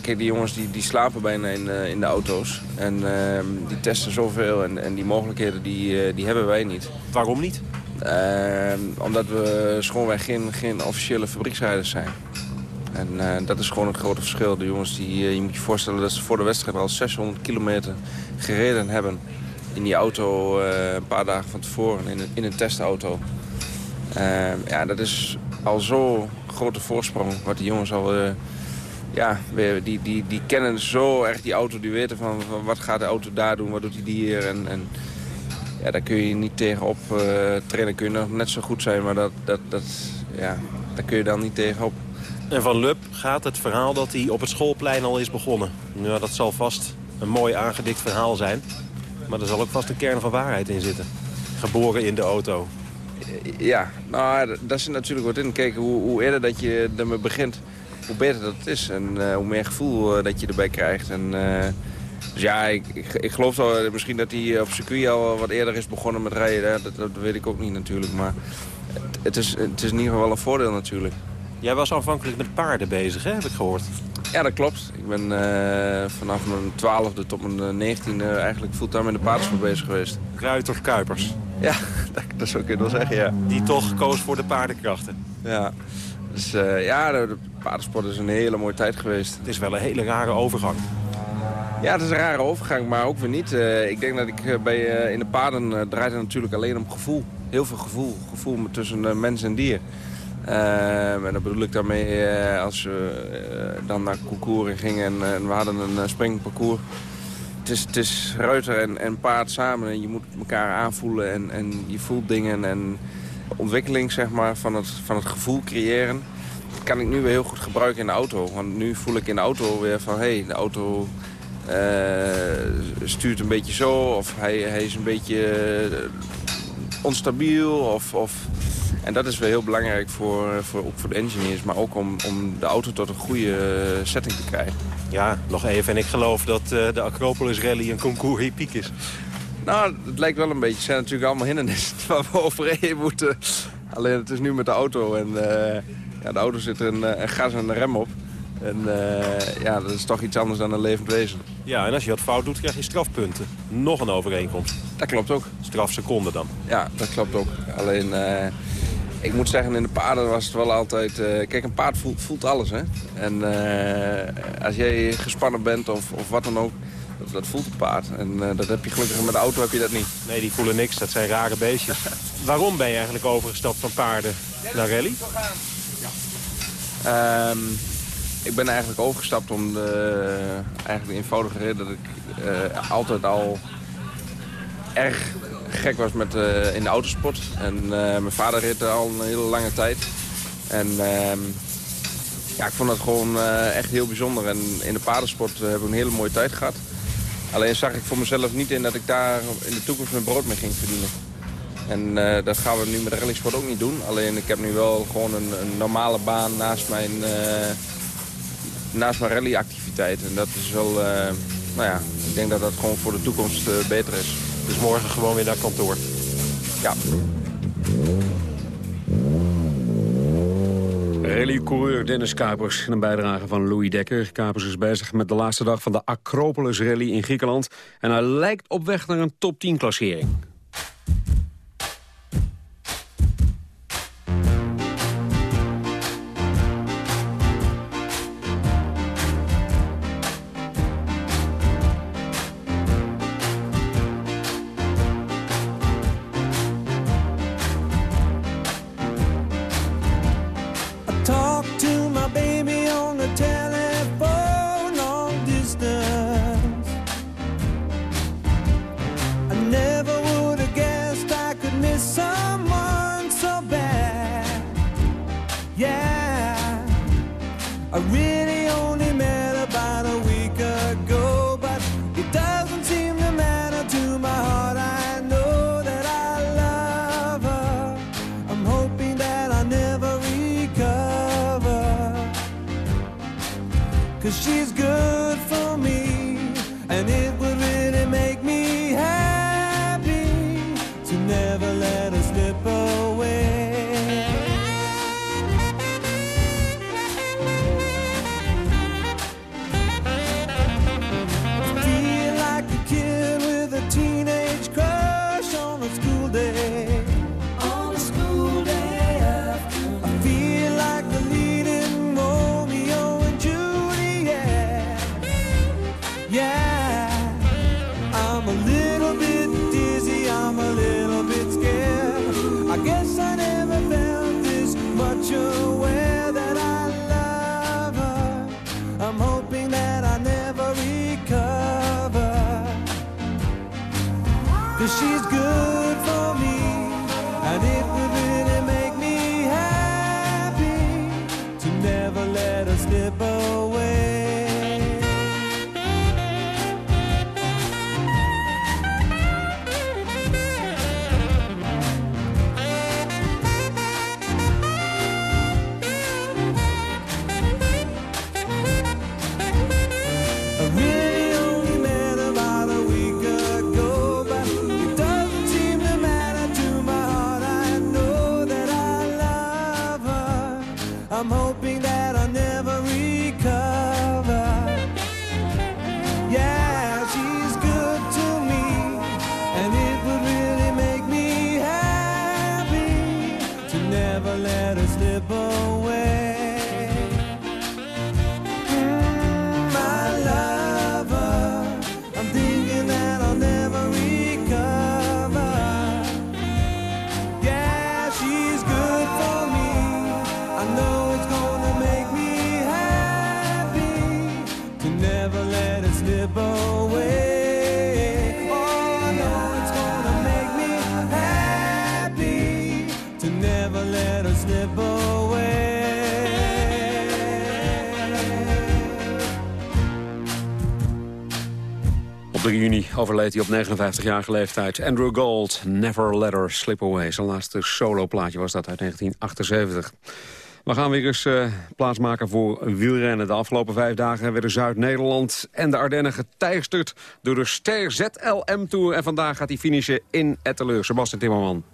kijk, die jongens die, die slapen bijna in, in de auto's. En ehm, die testen zoveel en, en die mogelijkheden die, die hebben wij niet. Waarom niet? Uh, omdat we schoonweg geen, geen officiële fabrieksrijders zijn. En uh, dat is gewoon een groot verschil. De jongens, die, uh, je moet je voorstellen dat ze voor de wedstrijd al 600 kilometer gereden hebben. In die auto uh, een paar dagen van tevoren, in een, in een testauto. Ehm, ja, dat is al zo'n grote voorsprong wat die jongens al... ja, die, die, die kennen zo erg die auto, die weten van, van wat gaat de auto daar doen, wat doet hij hier. En, en ja, daar kun je niet tegenop uh, trainen. Kun je nog net zo goed zijn, maar dat, dat, dat, ja, daar kun je dan niet tegenop. En van Lub gaat het verhaal dat hij op het schoolplein al is begonnen. Nou, dat zal vast een mooi aangedikt verhaal zijn. Maar er zal ook vast een kern van waarheid in zitten. Geboren in de auto. Ja, nou, daar zit natuurlijk wat in. Kijk, hoe, hoe eerder dat je ermee begint, hoe beter dat het is. En uh, hoe meer gevoel uh, dat je erbij krijgt. En, uh, dus ja, ik, ik, ik geloof wel misschien dat hij op circuit al wat eerder is begonnen met rijden. Dat, dat weet ik ook niet natuurlijk. Maar het, het, is, het is in ieder geval wel een voordeel natuurlijk. Jij was aanvankelijk met paarden bezig, hè? heb ik gehoord. Ja, dat klopt. Ik ben uh, vanaf mijn twaalfde tot mijn negentiende eigenlijk fulltime in de paardensport bezig geweest. Kruiter Kuipers. Ja, dat, dat zou ik wel zeggen, ja. Die toch koos voor de paardenkrachten. Ja, dus uh, ja, de, de paardensport is een hele mooie tijd geweest. Het is wel een hele rare overgang. Ja, het is een rare overgang, maar ook weer niet. Uh, ik denk dat ik bij, in de paarden draait het natuurlijk alleen om gevoel. Heel veel gevoel. Gevoel tussen mens en dier. Uh, en dat bedoel ik daarmee uh, als we uh, dan naar concours gingen en, en we hadden een springparcours. Het is, het is ruiter en, en, paard samen en je moet elkaar aanvoelen en, en je voelt dingen en ontwikkeling zeg maar, van, het, van het gevoel creëren. Dat kan ik nu weer heel goed gebruiken in de auto. Want nu voel ik in de auto weer van hé, hey, de auto stuurt een beetje zo of hij, hij is een beetje onstabiel of, of en dat is wel heel belangrijk voor, voor, ook voor de engineers, maar ook om, om de auto tot een goede setting te krijgen. Ja, nog even. En ik geloof dat de Acropolis Rally een concours hippiek is. Nou, het lijkt wel een beetje. Het zijn natuurlijk allemaal hindernissen waar we overheen moeten. Alleen het is nu met de auto en uh, ja, de auto zit er een, een gas en een rem op. En uh, ja, dat is toch iets anders dan een levend wezen. Ja, en als je wat fout doet, krijg je strafpunten. Nog een overeenkomst. Dat klopt ook. Strafseconden dan. Ja, dat klopt ook. Alleen, uh, ik moet zeggen, in de paarden was het wel altijd... Uh, kijk, een paard voelt, voelt alles, hè. En als jij gespannen bent of, of wat dan ook... Dat, dat voelt het paard. En dat heb je gelukkig met de auto heb je dat niet. Nee, die voelen niks. Dat zijn rare beestjes. Waarom ben je eigenlijk overgestapt van paarden naar rally? Um, ik ben eigenlijk overgestapt om de, eigenlijk de eenvoudige reden dat ik uh, altijd al erg gek was met, uh, in de autosport. En mijn vader reed al een hele lange tijd. En ehm, ja, ik vond het gewoon echt heel bijzonder. En in de paardensport hebben we een hele mooie tijd gehad. Alleen zag ik voor mezelf niet in dat ik daar in de toekomst mijn brood mee ging verdienen. En eh, dat gaan we nu met de rallysport ook niet doen. Alleen ik heb nu wel gewoon een, een normale baan naast mijn, naast mijn rallyactiviteit. En dat is wel, uh, nou ja, ik denk dat dat gewoon voor de toekomst beter is. Dus morgen gewoon weer naar kantoor? Ja. Rallycoureur Dennis Kuipers in een bijdrage van Louis Dekker. Kuipers is bezig met de laatste dag van de Acropolis Rally in Griekenland. En hij lijkt op weg naar een top 10 klassering. Juni overleed hij op 59-jarige leeftijd. Andrew Gold, Never Let Her Slip Away. Zijn laatste soloplaatje was dat uit 1978. We gaan weer eens uh, plaatsmaken voor wielrennen. De afgelopen vijf dagen werden Zuid-Nederland en de Ardennen geteisterd... door de Ster ZLM Tour. En vandaag gaat hij finishen in Etteleur. Sebastian Timmerman.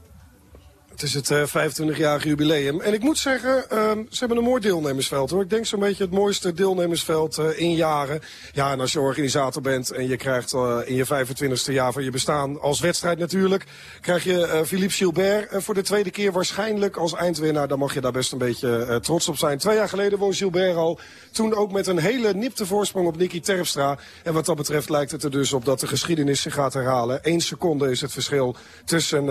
Het is het 25-jarige eh, jubileum. En ik moet zeggen, uh, ze hebben een mooi deelnemersveld hoor. Ik denk zo'n beetje het mooiste deelnemersveld uh, in jaren. Ja, en als je organisator bent en je krijgt uh, in je 25e jaar van je bestaan als wedstrijd natuurlijk. Krijg je Philippe Gilbert voor de tweede keer waarschijnlijk als eindwinnaar. Dan mag je daar best een beetje trots op zijn. Twee jaar geleden won Gilbert al. Toen ook met een hele nipte voorsprong op Nicky Terpstra. En wat dat betreft lijkt het er dus op dat de geschiedenis zich gaat herhalen. Eén seconde is het verschil tussen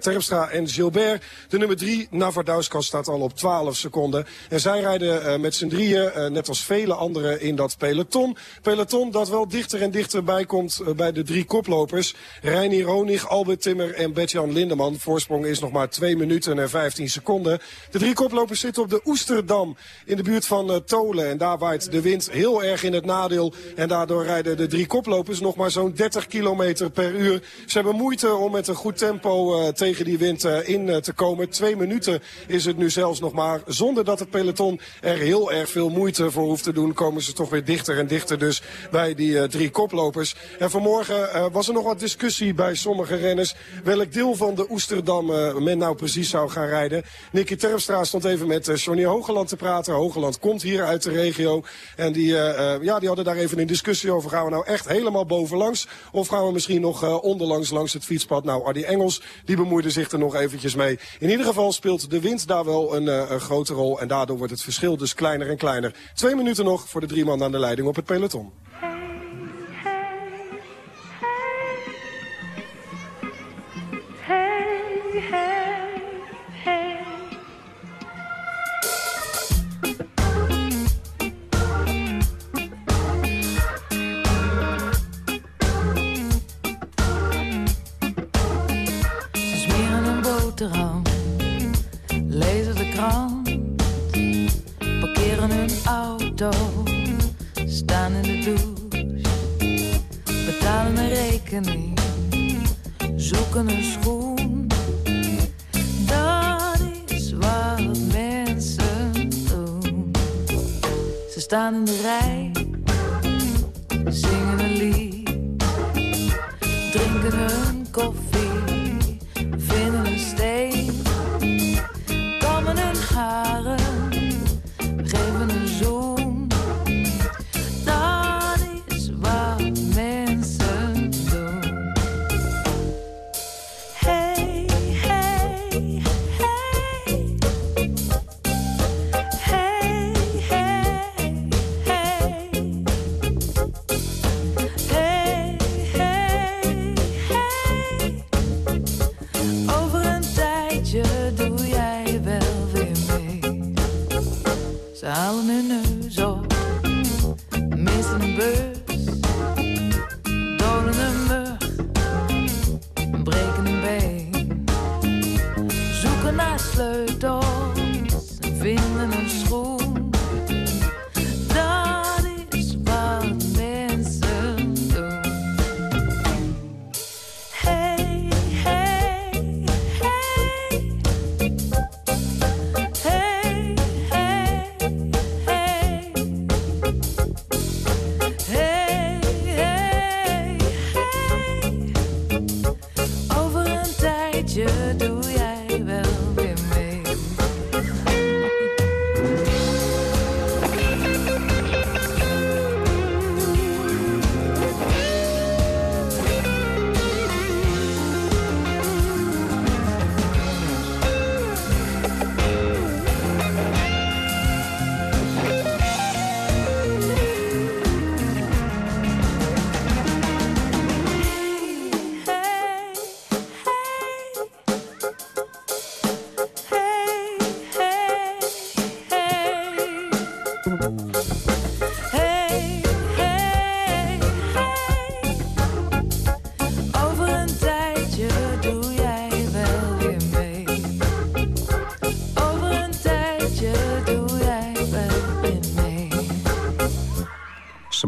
Terpstra en Gilbert. De nummer 3, Navardauskas, staat al op 12 seconden. En zij rijden uh, met z'n drieën, uh, net als vele anderen, in dat peloton. Peloton dat wel dichter en dichter bij komt uh, bij de drie koplopers. Reinier Ronig, Albert Timmer en Bert-Jan Lindeman. Voorsprong is nog maar 2 minuten en 15 seconden. De drie koplopers zitten op de Oesterdam in de buurt van Tolen. En daar waait de wind heel erg in het nadeel. En daardoor rijden de drie koplopers nog maar zo'n 30 kilometer per uur. Ze hebben moeite om met een goed tempo tegen die wind in uh, te komen. Twee minuten is het nu zelfs nog maar. Zonder dat het peloton er heel erg veel moeite voor hoeft te doen... komen ze toch weer dichter en dichter dus bij die drie koplopers. En vanmorgen was er nog wat discussie bij sommige renners... welk deel van de Oesterdam men nou precies zou gaan rijden. Nicky Terpstra stond even met Johnny Hogeland te praten. Hogeland komt hier uit de regio. En die, ja, die hadden daar even een discussie over. Gaan we nou echt helemaal bovenlangs? Of gaan we misschien nog onderlangs langs het fietspad? Nou, Adi Engels, die bemoeide zich er nog eventjes mee. In ieder geval speelt de wind daar wel een, uh, een grote rol. En daardoor wordt het verschil dus kleiner en kleiner. Twee minuten nog voor de drie man aan de leiding op het peloton.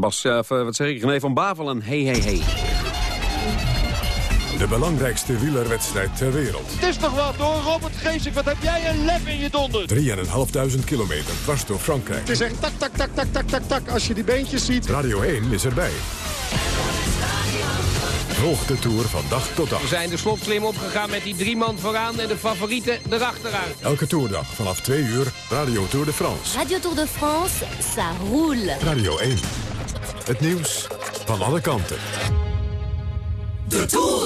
Of, eh, wat zeg ik, René van Bavelen. Hey, hey, hey. De belangrijkste wielerwedstrijd ter wereld. Het is toch wat hoor, Robert Geesink. Wat heb jij een lef in je donder. 3.500 kilometer dwars door Frankrijk. Het is echt tak, tak, tak, tak, tak, tak, tak. Als je die beentjes ziet. Radio 1 is erbij. Volg de Tour van dag tot dag. We zijn de slot slim opgegaan met die drie man vooraan en de favorieten erachteraan. Elke toerdag vanaf 2 uur Radio Tour de France. Radio Tour de France, ça roule. Radio 1. Het nieuws van alle kanten. De Tour.